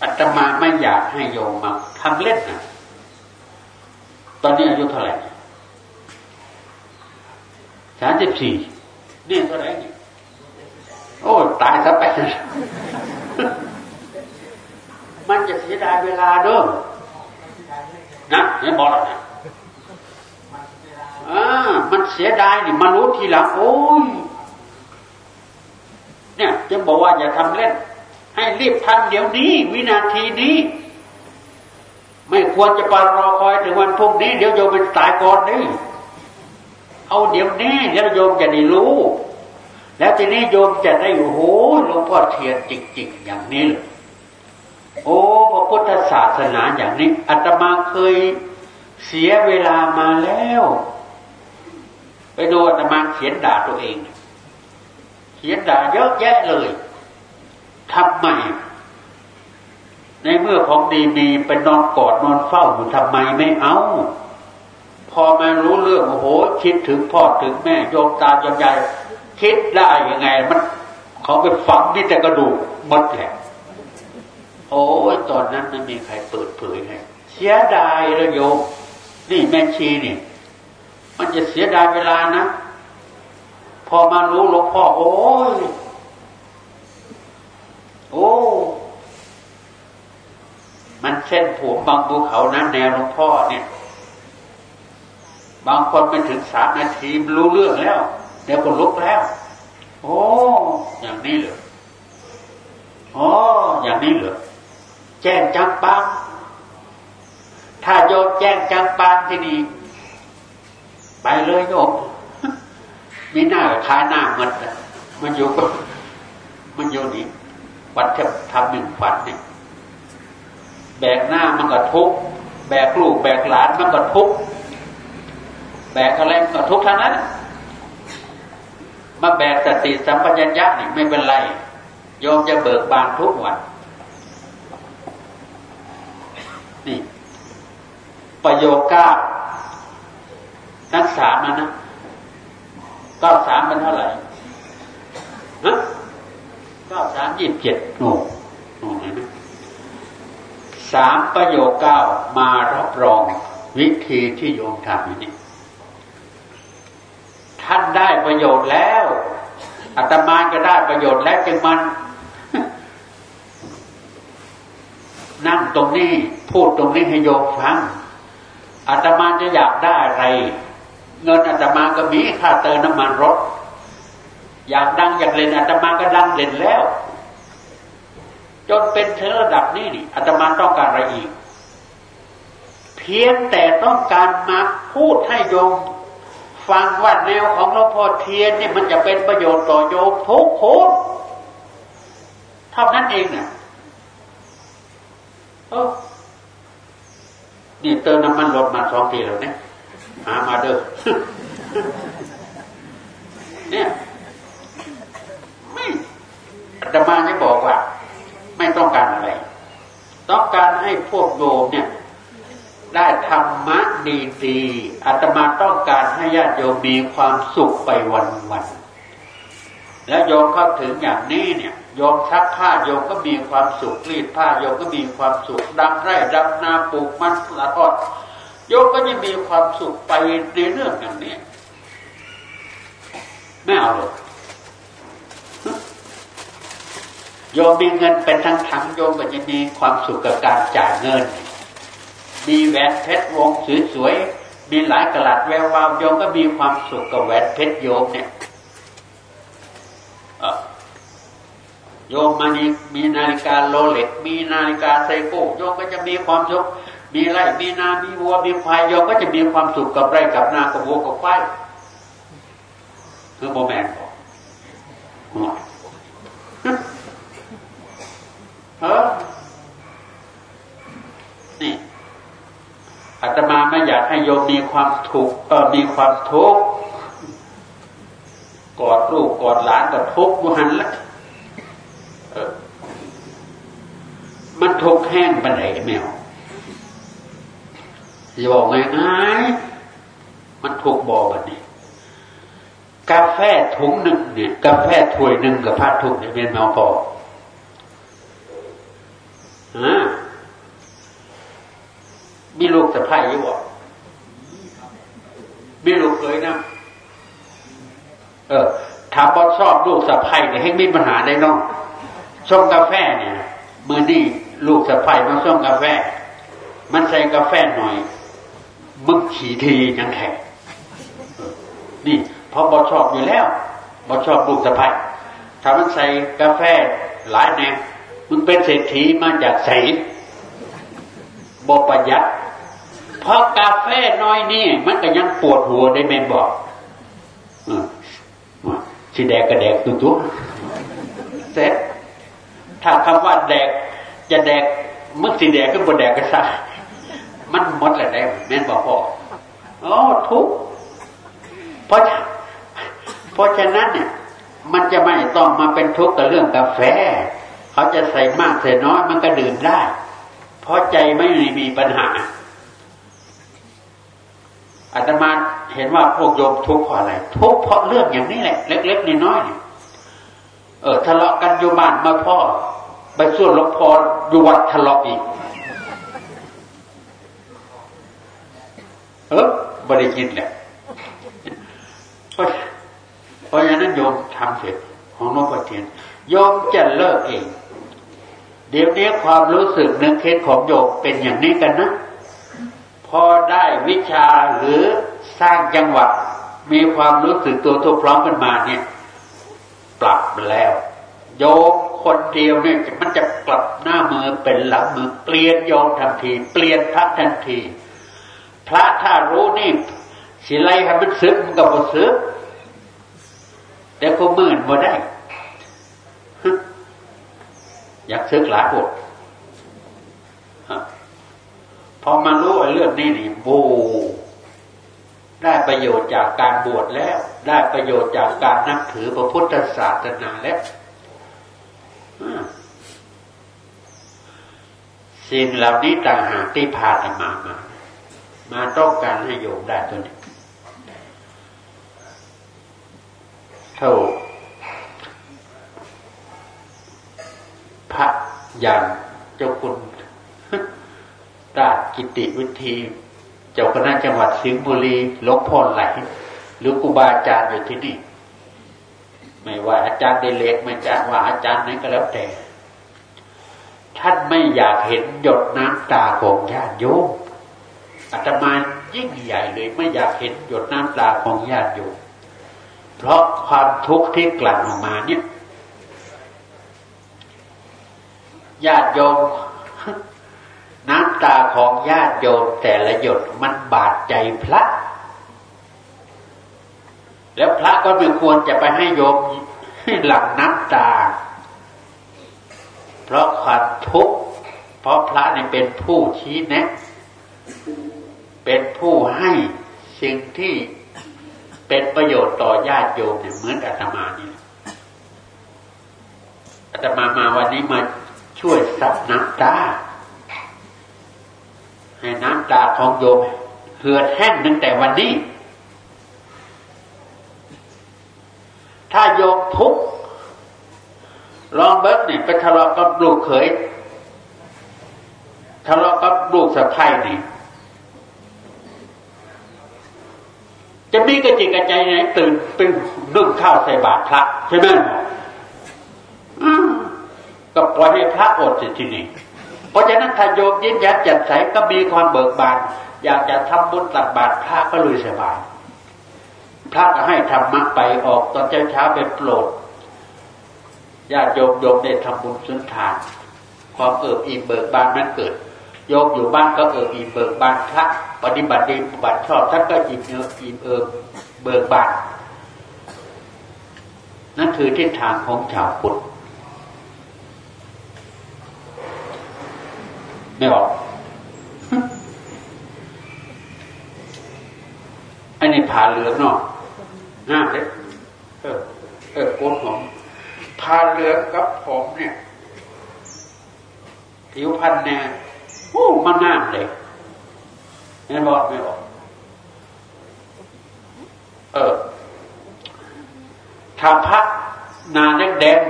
อาตมาไม่อยากให้โยมมาทำเล่นนะตอนนี้อายุเท่าไหร่สามสิบสี่นี่เท่าไหร่นี่โอ้ตายซะไปมันจะเสียดายเวลาเด้อ นะเนี่ยบอกแล้วนะอ่ามันเสียดายนี่มารู้ทีหลังโอ้ยเนี่ยจะบอกว่าอย่าทำเล่น ให้รีบทำเดี๋ยวนี้ วินาทีนี้ ไม่ควรจะปรอคอยถึงวันพรุ่งนี้เดี๋ยวโยมเป็นตายก่อนนี่เอาเดี๋ยวนี้เดี๋ยวโยมจะได้รู้ แล้วทีนี้โยมจะได้โอ้โหหลวงพ่อเทียนจริงๆอย่างนี้เลย โอ้พระพุทธศาสนาอย่างนี้อาตมาเคยเสียเวลามาแล้ว ไปดูอาตมาเขียนด่าตัวเอง เขียนด่าเยอะแยะเลยทำไมในเมื่อของดีมีเป็นอนกอดนอนเฝ้าอยู่ทำไมไม่เอา พอมารู้เรื่องโอ้โห คิดถึงพ่อถึงแม่โยมตาโยมยายคิดได้ยังไง มัน เขาไปฝังนี่แต่กระดูกหมดแหละ โอ้ยตอนนั้นไม่มีใครเปิดเผยให้เสียดายเลยโยมนี่แม่ชีนี่ มันจะเสียดายเวลานะ พอมารู้หลวงพ่อโอ้ยโอ้มันเส้นผมบางภูเขานะแนวหลวงพ่อเนี่ย บางคนไปถึงสามนาทีรู้เรื่องแล้วเดี๋ยวก็ลุกแล้ว โอ้ อย่างนี้เหรออ๋ออย่างนี้เหรอ แจ้งจังปังถ้าโยมแจ้งจังปังที่นี่ไปเลยโยมมีหน้าคล้ายหน้ามันมันอยู่ก็มันอยู่นี่วัดเทพทำหนึ่งฝันเนี่ยแบกหน้ามันก็ทุกแบกลูกแบกหลานมันก็ทุกแบกอะไรก็ทุกทั้งนั้น มาแบกสติสัมปชัญญะนี่ไม่เป็นไรโยมจะเบิกบานทุกวัน นี่ ประโยคเก้าทั้งสามนะเก้าสามเป็นเท่าไหร่ฮะเก้าสามยี่สิบเจ็ดโอ้โหเห็นไหมสามประโยคเก้ามารับรองวิธีที่โยมทำอย่นี้ท่านได้ประโยชน์แล้วอาตมาก็ได้ประโยชน์แล้วจึงมัน นั่งตรงนี้ พูดตรงนี้ให้โยมฟังอาตมาจะอยากได้อะไร เงินอาตมาก็มีค่าเติมน้ำมันรถ อยากดังอยากเล่นอาตมาก็ดังเล่นแล้ว จนเป็นเธอระดับนี้นี่อาตมาต้องการอะไรอีก เพียงแต่ต้องการมาพูดให้โยมฟังว่าแนวของหลวงพ่อเทียนนี่มันจะเป็นประโยชน์ต่อโยมทุกคนเท่านั้นเองน่ะ เนี่ยนี่เติมน้ำมันรถมาสองทีแล้วเนี่ยหามาเด้อเนี่ยไม่อามาจะบอกว่า ไม่ต้องการอะไร ต้องการให้พวกโยมเนี่ย ได้ธรรมะดีๆอาตมาต้องการให้ญาติโยมมีความสุขไปวันๆ แล้วโยมเข้าถึงอย่างนี้เนี่ยโยมซักผ้าโยมก็มีความสุขรีดผ้าโยมก็มีความสุขดำไร่ดำนาปลูกมันละทอดโยมก็จะมีความสุขไปในเรื่องอย่างนี้ไม่เอาเลยโยมมีเงินเป็นทั้งทั้งโยมก็จะมีความสุขกับการจ่ายเงิน มีแหวนเพชรวงสวยๆมีหลายกระลัดแวววาวโยมก็มีความสุขกับแหวนเพชรโยมเนี่ย โยมมานีมีนาฬิกาโรเล็กมีนาฬิกาไซโก้โยมก็จะมีความสุขมีไร่มีนา มีวัว มีควายโยมก็จะมีความสุขกับไร่กับนากับวัวกับควายคือโมแมนบอกเออนี่อาตมาไม่อยากให้โยมมีความถูกเออมีความทุกข์ กอดลูกกอดหลานก็ทุกข์บุหันละมันทุกข์แห้งปันไหนแมวจะบอกง่ายมันทุกข์บอกวันนี้ กาแฟถุงหนึ่งเนี่ย กาแฟถ้วยหนึ่งกับผ้าถุงเนี่ยเป็นแมวพอฮะมีลูกสะพ้ายอยู่บ่มีลูกเคยนะ เออถามว่าชอบลูกสะพ้ายเนี่ยให้มีปัญหาได้น้องช่องกาแฟเนี่ยมือนี่ลูกสะพ้ายมาช่องกาแฟ มันใส่กาแฟหน่อยมึกขี่ทียังแข็งนี่เพราะบอชอบอยู่แล้วบอชอบลูกสะพ้ายถ้ามันใส่กาแฟหลายแนวมึงเป็นเศรษฐีมาจากใสบอประหยัดเพราะกาแฟน้อยนี่ มันก็ยังปวดหัวได้แม่บอก สีแดกกระแดกตุ้ตุ้เสร็จถ้าคำว่าแดกจะแดกมึกสีแดกก็บนแดกก็ซะมันหมดแหละแดงแม่บอกพ่ออ๋อทุกเพราะเพราะฉะนั้นเนี่ย มันจะไม่ต้องมาเป็นทุกข์กับเรื่องกาแฟ เขาจะใส่มากใส่น้อยมันก็ดื่มได้ เพราะใจไม่มีปัญหาอาตมา เห็นว่าพวกโยมทุกข์เพราะอะไร ทุกข์เพราะเรื่องอย่างนี้แหละ เล็กๆน้อยๆเออทะเลาะกันอยู่บ้านมาพ่อ ไปส่วนหลวงพ่ออยู่วัดทะเลาะอีก เออบริกินแหละเพราะเพราะฉะนั้นโยมทำเสร็จของน้องปะเทียนโยมจะเลิกเอง เดี๋ยวนี้ความรู้สึกนึกเคสของโยมเป็นอย่างนี้กันนะ พอได้วิชาหรือสร้างจังหวะมีความรู้สึกตัวทุกพร้อมกันมาเนี่ยปรับแล้ว โยมคนเดียวเนี่ยมันจะกลับหน้ามือเป็นหลังมือเปลี่ยนโยมทันที เปลี่ยนพระทันที พระถ้ารู้นี่สิไลให้มันซึกมันซึกแต่ก็มื่นบ่ได้อยากซึกหลายปวด พอมารู้เรื่องนี้นี่บูได้ประโยชน์จากการบวชแล้ว ได้ประโยชน์จากการนับถือพระพุทธศาสนาแล้วสิ่งเหล่านี้ต่างหากที่พาธมามา มาต้องการให้โยมได้ตัวนี้เท่าพระย่างเจ้าคุณ ราชกิติวิธี เจ้าคณะจังหวัดสิงห์บุรีหลวงพ่อไหลหรือครูบาอาจารย์อยู่ที่นี่ ไม่ว่าอาจารย์เดเล็กไม่จารว่าอาจารย์ไหนก็แล้วแต่ ท่านไม่อยากเห็นหยดน้ำตาของญาติโยมอาตมายิ่งใหญ่เลย ไม่อยากเห็นหยดน้ำตาของญาติโยมเพราะความทุกข์ที่กลั่นออกมาเนี่ยญาติโยมำตาของญาติโยมแต่ละหยดมันบาดใจพระ แล้วพระก็ไม่ควรจะไปให้โยมหลังน้ำตา เพราะความทุกข์เพราะพระนี่เป็นผู้ชี้แนะ เป็นผู้ให้สิ่งที่เป็นประโยชน์ต่อญาติโยมเนี่ยเหมือนอาตมานี่อาตมามาวันนี้มาช่วยซับน้ำตา น้ำตาของโยมเหือดแห้งตั้งแต่วันนี้ ถ้าโยมทุกลองเบิร์ดนี่ไปทะเลาะกับลูกเขยทะเลาะกับลูกสะใภ้นี่จะมีกระจิกกระใจไหนตื่นเป็นนึ่งข้าวใส่บาตรพระใช่ไหมก็ปล่อยให้พระอดสิทีนี้ เพราะฉะนั้นถ้าโยมยิ้มแย้มแจ่มใสก็มีความเบิกบาน อยากจะทำบุญตักบาตรพระก็เลยสบายพระก็ให้ธรรมะไปออกตอนเช้าเช้าไปโปรดญาติโยมโยมได้ทำบุญสุนทาน ความเอิบอิ่มเบิกบานนั้นเกิดโยมอยู่บ้านก็เอิบอิ่มเบิกบานพระปฏิบัติดีปฏิบัติชอบท่านก็อิ่มเอิบอิ่มเอิบเบิกบานนั่นคือทิศทางของชาวพุทธ ไม่ออกอันนี้ผ่าเหลืองเนาะน้าเล็กเออ เออโกนผมผ่าเหลืองกับผมเนี่ยผิวพันเนี่ยโอ้มันงาเลยไม่บอกไม่บอก เออถ้าพักนานแดง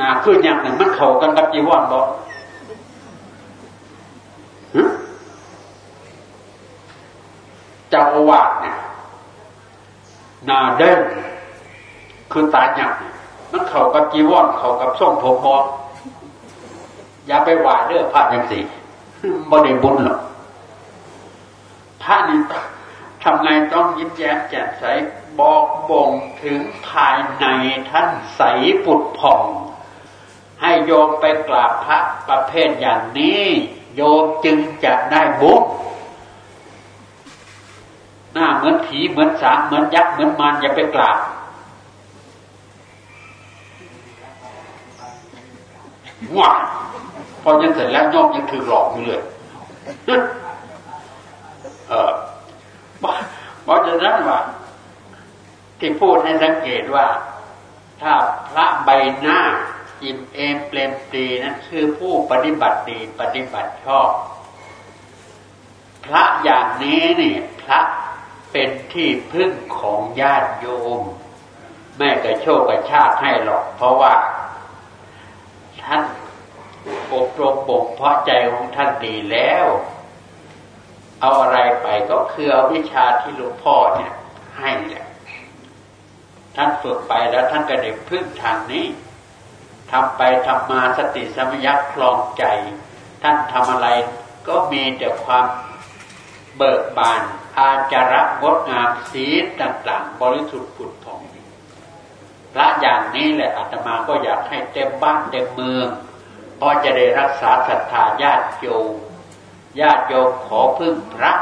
นาขึ้นอย่างหนึ่งมันเข้ากันกับจีวรบอกเจ้าอาวาสเนี่ยนาเด่นคือตาหยักมันเข้ากับจีวรเข้ากับส่งผมบออย่าไปหวาเด้อพระยังสิบ่ได้บุญหรอกพระนี่ทำไงต้องยิ้มแย้มแจ่มใสบอกบ่งถึงภายในท่านใสปุดผ่อง ให้โยมไปกราบพระประเภทอย่างนี้ โยมจึงจะได้บุญหน้าเหมือนผีเหมือนสางเหมือนยักษ์เหมือนมารอย่าไปกราบว้าพอยังเสร็จแล้วโยมยังถือหลอกอยู่เลยเออเพราะฉะนั้นว่าที่พูดให้สังเกตว่า ถ้าพระใบหน้า อิ่มเอมเปลมปรีนั้นคือผู้ปฏิบัติดีปฏิบัติชอบ พระอย่างนี้นี่พระเป็นที่พึ่งของญาติโยมแม่กระโชกกระชากให้หรอก เพราะว่า ท่านอบรมบ่มเพราะใจของท่านดีแล้ว เอาอะไรไปก็คือเอาวิชาที่หลวงพ่อเนี่ย ให้แหละท่านฝึกไปแล้วท่านก็ได้พึ่งทางนี้ ทำไปทำมาสติสมัยคลองใจ ท่านทำอะไรก็มีแต่ความเบิกบาน อาจาระงดงามสีต่างๆ บริสุทธิ์ผุดผ่องพระอย่างนี้แหละอาตมาก็อยากให้เต็มบ้านเต็มเมืองพราะจะได้รักษาศรัทธาญาติโยมญาติโยมขอพึ่งพระ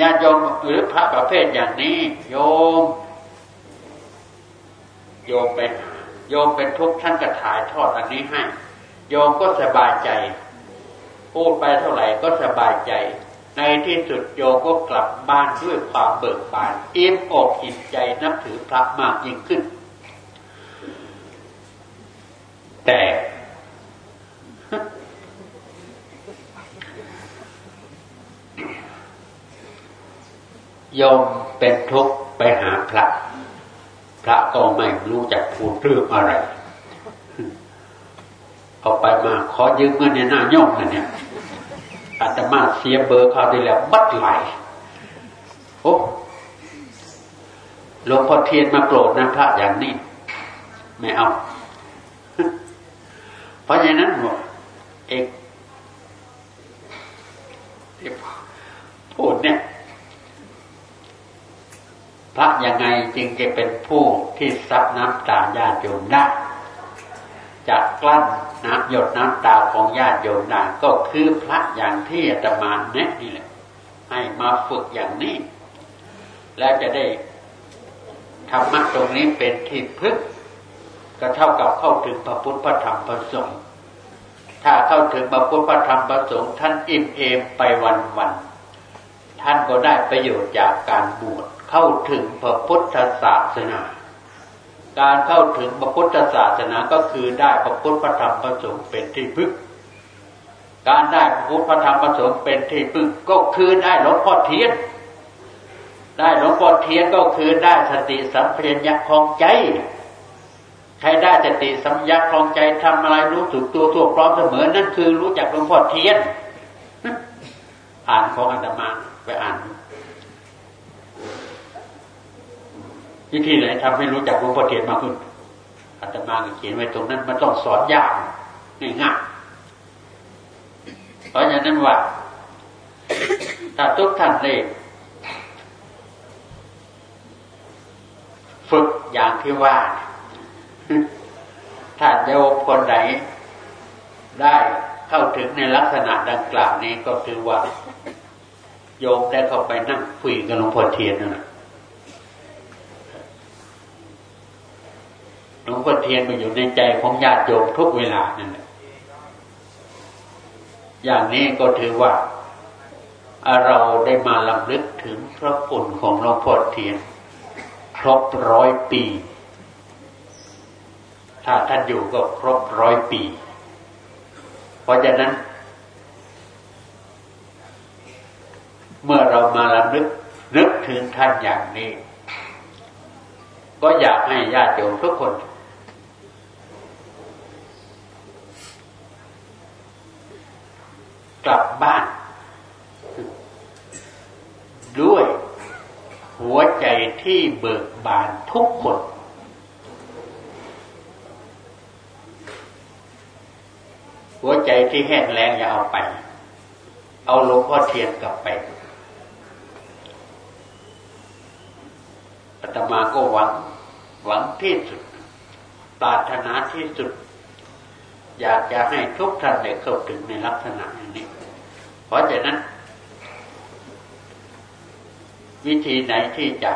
ญาติโยมหรือพระประเภทอย่างนี้ โยม โยมเป็นโยมเป็นทุกข์ท่านก็ถ่ายทอดอันนี้ให้ โยมก็สบายใจ พูดไปเท่าไหร่ก็สบายใจ ในที่สุดโยมก็กลับบ้านด้วยความเบิกบานอิ่มอกอิ่มใจนับถือพระมากยิ่งขึ้น แต่โยมเป็นทุกข์ไปหาพระ พระก็ไม่รู้จักพูดเรื่องอะไรเอาไปมาขอยืมเงินในหน้าย่อมนะเนี่ยอาตมาเสียเบอร์เขาได้แล้วบัดไหลโอ้หลวงพ่อเทียนมาโกรธนะพระอย่างนี้ ไม่เอา เพราะฉะนั้นหัวเอกพูดเนี่ย พระยังไงจึงจะเป็นผู้ที่ซับน้ำตาญาติโยมได้จะกลั้นน้ำหยดน้ำตาของญาติโยมได้ก็คือพระอย่างที่อาตมาแนะนี่แหละ ให้มาฝึกอย่างนี้ แล้วจะได้ธรรมะตรงนี้เป็นที่พึ่งก็เท่ากับเข้าถึงพระพุทธพระธรรมพระสงฆ์ถ้าเข้าถึงพระพุทธพระธรรมพระสงฆ์ท่านอิ่มเอมไปวันวันท่านก็ได้ประโยชน์จากการบวช เข้าถึงพระพุทธศาสนา การเข้าถึงพระพุทธศาสนาก็คือได้พระพุทธพระธรรมพระสงฆ์เป็นที่พึ่ง การได้พระพุทธพระธรรมพระสงฆ์เป็นที่พึ่งก็คือได้หลวงพ่อเทียน ได้หลวงพ่อเทียนก็คือได้สติสัมปชัญญะของใจใครได้สติสัมยักของใจทำอะไรรู้สึกตัวทั่วพร้อมเสมอนั่นคือรู้จักหลวงพ่อเทียนอ่านของอาตมาไปอ่าน วิธีไหนทำให้รู้จักหลวงพ่อเทียนมากขึ้นอาตมาเขียนไว้ตรงนั้น มันต้องสอนยากง่ายๆเพราะฉะนั้นว่าถ้าทุกท่านเลยฝึกอย่างที่ว่า ถ้าเยาวคนไหนได้เข้าถึงในลักษณะดังกล่าวนี้ก็คือว่า โยมได้เข้าไปนั่งคุยกับหลวงพ่อเทียนนั่นแหละ หลวงพ่อเทียนมาอยู่ในใจของญาติโยมทุกเวลานั่นแหละอย่างนี้ก็ถือว่าเราได้มาลำลึกถึงพระคุณของหลวงพ่อเทียน ครบร้อยปี ถ้าท่านอยู่ก็ครบร้อยปี เพราะฉะนั้น เมื่อเรามาลำลึกนึกถึงท่านอย่างนี้ ก็อยากให้ญาติโยมทุกคน กลับบ้าน ด้วย หัวใจที่เบิกบานทุกคน หัวใจที่แห้งแล้งอย่าเอาไป เอาหลวงพ่อเทียนกลับไปอาตมาก็หวัง หวังที่สุดปรารถนาที่สุด อยากจะให้ทุกท่านได้เข้าถึงในลักษณะอย่างนี้ เพราะฉะนั้น วิธีไหนที่จะ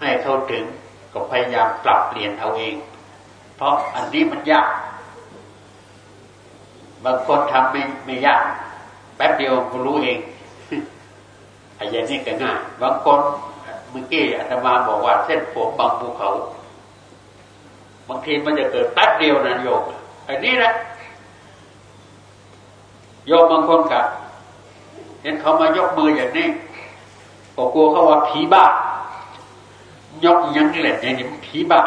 ให้เข้าถึงก็พยายามปรับเปลี่ยนเอาเอง เพราะอันนี้มันยาก บางคนทำไม่ไม่ยาก แป๊บเดียวก็รู้เองไอ้ยันนี้ก็ง่ายบางคนเมื่อกี้อาตมาบอกว่าเส้นผมบางภูเขา บางทีมันจะเกิดแป๊บเดียวนะโยมอันนี้แหละโยมบางคนกับเห็นเขามายกมืออย่างนี้ก็กลัวเขาว่าผีบ้ายกยังเล่นอย่างนี้ผีบ้า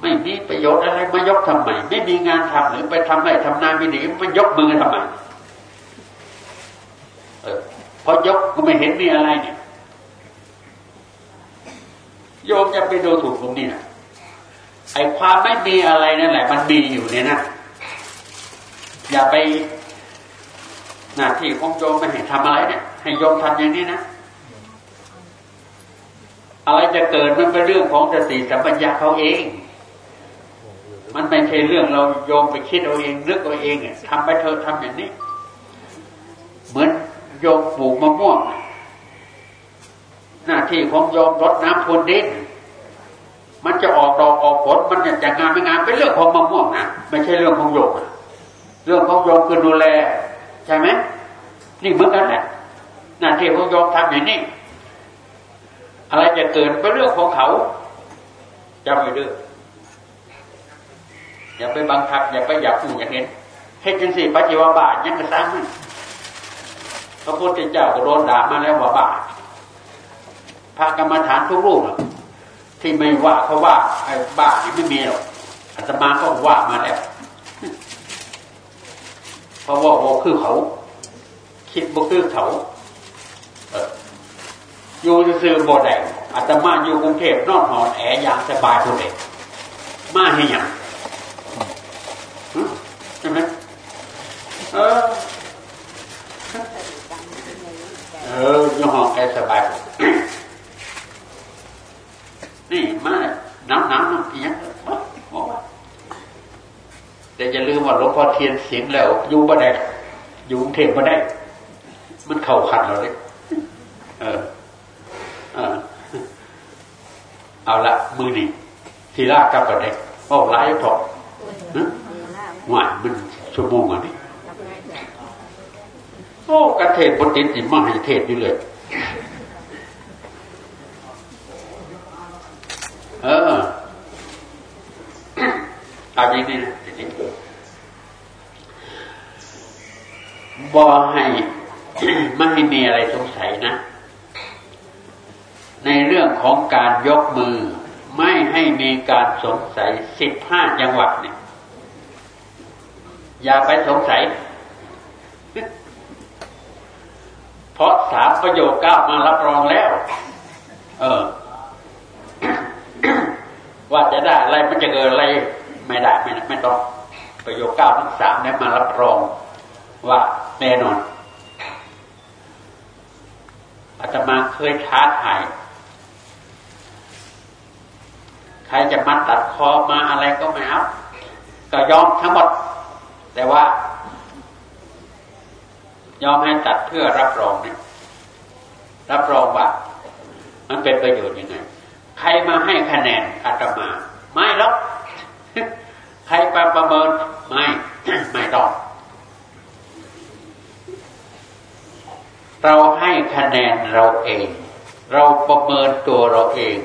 ไม่มีประโยชน์อะไรมายกทำไมไม่มีงานทำหรือไปทำไรทำนาไม่ดีมันยกมือทำไมเออพอยกก็ไม่เห็นมีอะไรเนี่ย โยมจะไปดูถูกตรงนี้นะไอ้ความไม่มีอะไรนั่นแหละ มันมีอยู่เนี่ยนะอย่าไปหน้าที่ของโยมไม่ให้ทำอะไรเนี่ย ให้โยมทำอย่างนี้นะอะไรจะเกิดมันเป็นเรื่องของสติสัมปัญญะเขาเอง มันไม่ใช่เรื่องเราโยมไปคิดเอาเองนึกเอาเองทำไปเธอทำอย่างนี้ เหมือนโยมปลูกมะม่วง หน้าที่ของโยมรดน้ำพรวนดินมันจะออกดอกออกผลมันจะงานไม่งานเป็นเรื่องของมะม่วงนะไม่ใช่เรื่องของโยมเรื่องของโยมคือดูแล ใช่ไหมนี่เหมือนกันแหละหน้าที่ของโยมทำอย่างนี้อะไรจะเกิดเป็นเรื่องของเขาจำไว้ด้วยอย่าไปบังคับ อย่าไปอยากพูอย่างนี้ให้จังสี่ปัจจิวบาทยังกระซ้ำมันพระพุทธเจ้าก็โดนด่ามาแล้วว่าบาท พระกรรมฐานทุกรูปที่ไม่ว่าเขาว่าไอ้บ้านี่ไม่มีหรอกอาตมาก็ว่ามาแล้วเพราะว่าโอคือเขา คิดบ่คือเขาอยู่ซื้อบ่ได้อาตมาอยู่กรุงเทพนอนหอนแอร์อย่างสบายคนเด็กมาให้ยังใช่ไหมเออเออยู่ห้องแอร์สบาย นี่มาหนาวหนาวน้ำเพียงบอกว่าแต่อย่าลืมว่าหลวงพ่อเทียนเสียงแล้วอยู่บ่ได้อยู่กรุงเทพบ่ได้ มันเข่าขัดเราเลยเออเออเอาละมือนี่ทีลากลับกันได้โอ้ร้ายถอดหวานมันชั่วโมงอันนี้โอ้กระเทศบนติดติมาให้เทศอยู่เลย เออเอาอย่างนี้นะบอให้ไม่ให้มีอะไรสงสัยนะ ในเรื่องของการยกมือ ไม่ให้มีการสงสัยสิบห้าจังหวัดเนี่ย อย่าไปสงสัย เพราะสามประโยคเก้ามารับรองแล้ว เออ ว่าจะได้อะไรมันจะเกิดอะไรไม่ได้ไม่ไม่ต้องประโยคเก้าทั้งสามได้มารับรองว่าแน่นอนอาตมาเคยท้าทายใครจะมาตัดคอมาอะไรก็ไม่เอาก็ยอมทั้งหมด แต่ว่า ยอมให้ตัดเพื่อรับรองเนี่ยรับรองว่า มันเป็นประโยชน์ยังไง ใครมาให้คะแนนอาตมา ไม่หรอกใครมาประเมินไม่ไม่ต้องเราให้คะแนนเราเอง เราประเมินตัวเราเอง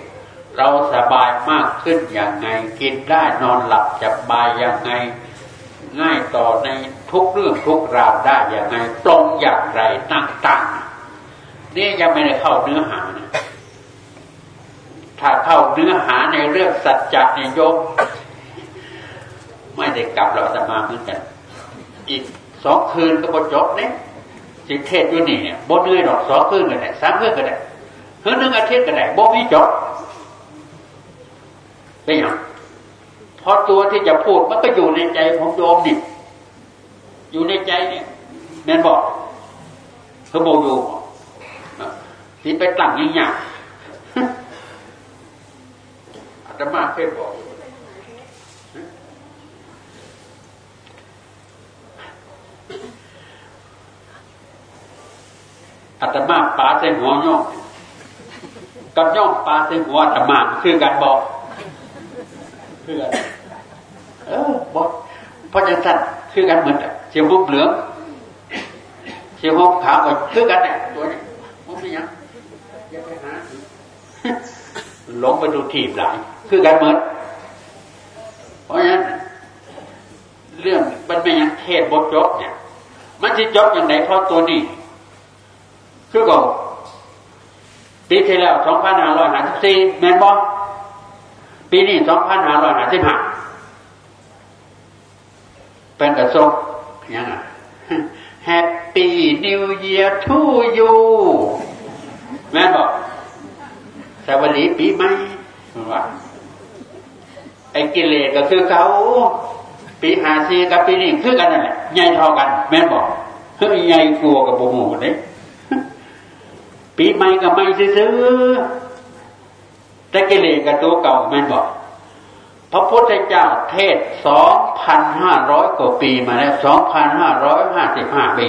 เราสบายมากขึ้นอย่างไง กินได้นอนหลับจะบายอย่างไง ง่ายต่อในทุกเรื่องทุกราวได้อย่างไงตรงอย่างไรตั้งตั้งนี่ยังไม่ได้เข้าเนื้อหานะ ถ้าเข้าเนื้อหาในเรื่องสัจจะในโยมไม่ได้กลับเราจะมาเหมือนกัน อีกสองคืนก็บจบเนี่ยสิเทศอยู่นี่เนี่ยบนเนื่อยดอกสองคืนก็ได้สามคืนก็ได้คืนหนึ่งอาทิตย์ก็ได้บ่มีจบเป็นอย่างพอตัวที่จะพูดมันก็อยู่ในใจของโยมนี่อยู่ในใจเนี่ยแม่นบอกเขาโบอยู่ที่ไปตั้งยิ่งให ญ่ตมาเคยบอกอาตมาปาเส้นหัวย่องกับย่องปาเส้นหัวอาตมาคือการบอกคือกันเออบอกเพราะจังสันคือกันเหมือนเชียวหุบเหลืองเชียวหุบขาวก็คือกันเนี่ยตัวนี้มันไม่ยังอย่าไปหาหลงไปดูทีบหลาย คือกันเหมือนเพราะฉะนั้นเรื่องมันไม่ยังเทศบทจบเนี่ย มันจะจบอย่างไรเพราะตัวนี้ คือก่อนปีที่แล้วสองพันห้าร้อยห้าสิบสี่แมนบอปีนี้สองพันห้าร้อยห้าสิบห้าเป็นกระทรวงยังไง Happy New Year to you แม่บอกสวัสดีปีใหม่ว่า ไอ้กิเลสก็คือเขาปีหาซีกับปีนี้คือกันนั่นแหละใหญ่ทอกัน แม่บอกเฮ้ยใหญ่กลัวกับโบมูนี่ปีใหม่ก็ไม่ซื้อแต่กิเลสกับตัวเก่าแม่บอกพระพุทธเจ้าเทศสองพันห้าร้อยกว่าปีมาแล้วสองพันห้าร้อยห้าสิบห้าปี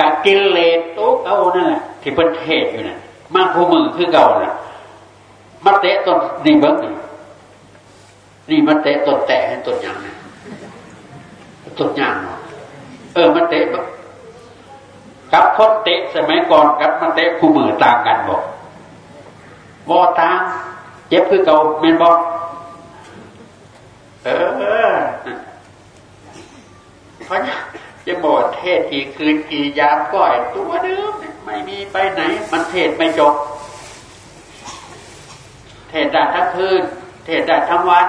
กับกิเลสตัวเก่านั่นแหละที่เป็นเทศอยู่นั่นมาคูมือคือเก่าน่ะมาเตะต้นนี่เบิ้งนี่ นี่มาเตะต้นแตะต้นยางนะต้นยางเนาะเออมาเตะกับคนเตะสมัยก่อนกับมาเตะคู่มือต่างกันบอกบอตางเจ็บคือเก่าเมนบอกเออเพราะจะบอกเทศกี่คืนกี่ยามก็ไอตัวเดิมไม่มีไปไหน มันเทศไม่จบ เทศได้ทั้งคืน เทศได้ทั้งวัน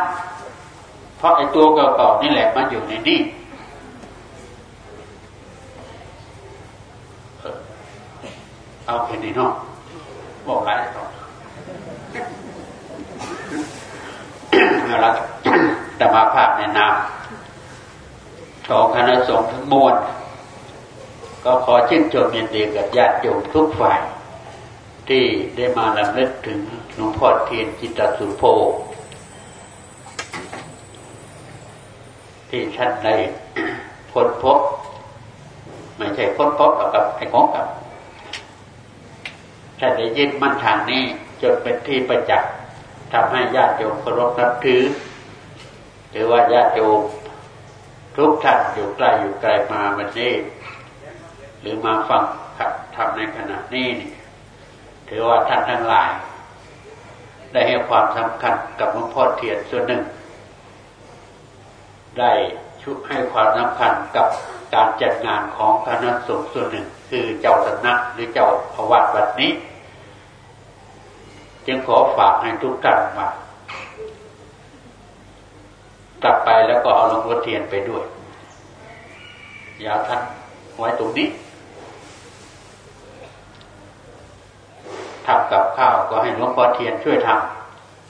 เพราะไอ้ตัวเก่าๆนี่แหละมันอยู่ในนี่เอาแค่นี้เนาะบอกไรต่อแล้วธรรมาภาพในนามของคณะสงฆ์ทั้งมวลก็ขอชื่นชมยินดีกับญาติโยมทุกฝ่าย ที่ได้มาลำลึกถึงหลวงพ่อเทียนจิตตสุโภ ที่ท่านได้ค้นพบไม่ใช่ค้นพบกับไอ้ของกับท่านได้ยึดมั่นทางนี้จนเป็นที่ประจักษ์ทำให้ญาติโยมเคารพนับถือ หรือว่าญาติโยมทุกท่านอยู่ใกล้อยู่ไกลมาวันนี้ หรือมาฟังขัดทำในขณะนี้นี่ถือว่าท่านทั้งหลาย ได้ให้ความสำคัญกับหลวงพ่อเทียนส่วนหนึ่ง ได้ชุให้ความสำคัญกับการจัดงานของคณะสงฆ์ส่วนหนึ่ง คือเจ้าสำนักหรือเจ้าพวัดวัดนี้ จึงขอฝากให้ทุกท่านมากลับไปแล้วก็เอาหลวงพ่อเทียนไปด้วย อย่าท่านไว้ตรงนี้ทำกับข้าวก็ให้หลวงพ่อเทียนช่วยท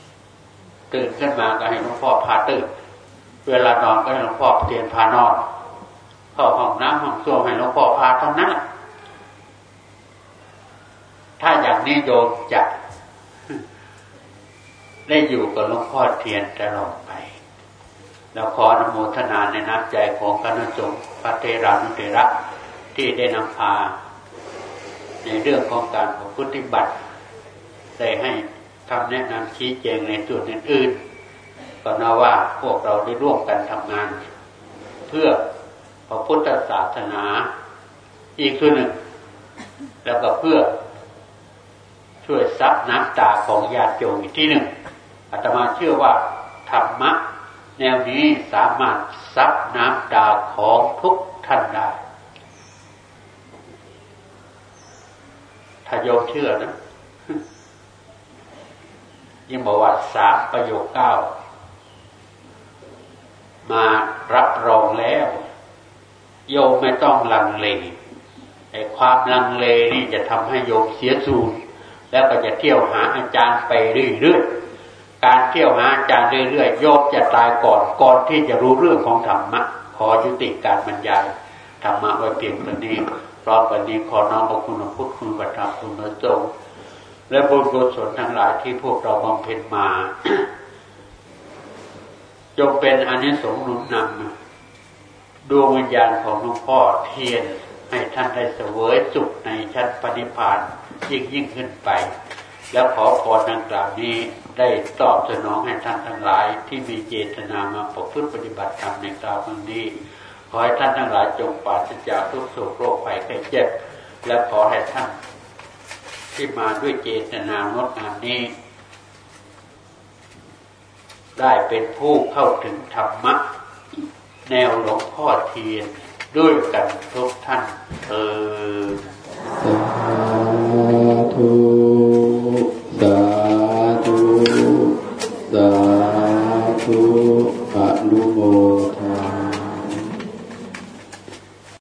ำตื่นขึ้นมาก็ให้หลวงพ่อพาตื่น เวลานอนก็ให้หลวงพ่อเทียนพานอนเข้าห้องน้ำห้องส้วมให้หลวงพ่อพาเท่านั้นถ้าอย่างนี้โยมจะได้อยู่กับหลวงพ่อเทียนตลอดไป แล้วขออนโมทนาในน้ำใจของคณะสงฆ์พระเทรานุเทระที่ได้นำพา ในเรื่องของการปฏิบัติ ได้ให้คำแนะนำชี้แจงในส่วนอื่นๆ ก็นาว่าพวกเราได้ร่วมกันทำงาน เพื่อพระพุทธศาสนา อีกส่วนหนึ่ง แล้วก็เพื่อช่วยซับน้ำตาของญาติโยมอีกที่หนึ่งอาตมาเชื่อว่าธรรมะ แนวนี้สามารถซับน้ำตาของทุกท่านได้ถ้าโยมเชื่อนะยังบอกว่าสามประโยคเก้า มารับรองแล้ว โยมไม่ต้องลังเลไอ้ความลังเลนี่จะทำให้โยมเสียสูญแล้วก็จะเที่ยวหาอาจารย์ไปเรื่อยๆการเที่ยวหาอาจารย์เรื่อยๆโยมจะตายก่อนก่อนที่จะรู้เรื่องของธรรมะขอยุติการบรรยายธรรมะไว้เพียงเท่านี้พร้อมกันนี้ขอน้อมพระคุณพุทธคุณประธรรมคุณพระสงฆ์และบุญกุศลทั้งหลายที่พวกเราบำเพ็ญมา จงเป็นอันนี้สงหนุนนำดวงวิญญาณของหลวงพ่อเทียนให้ท่านได้เสวยสุขในชั้นปฏิพานยิ่งยิ่งขึ้นไป แล้วขอพรดังกล่าวนี้ได้ตอบสนองให้ท่านทั้งหลายที่มีเจตนามาประพฤติปฏิบัติธรรมในคราวนี้ ขอให้ท่านทั้งหลายจงปราศจากทุกโศกโรคภัยไข้เจ็บ และขอให้ท่านที่มาด้วยเจตนางดงามนี้ ได้เป็นผู้เข้าถึงธรรมะ แนวหลวงพ่อเทียนด้วยกันทุกท่านเออสาธุสา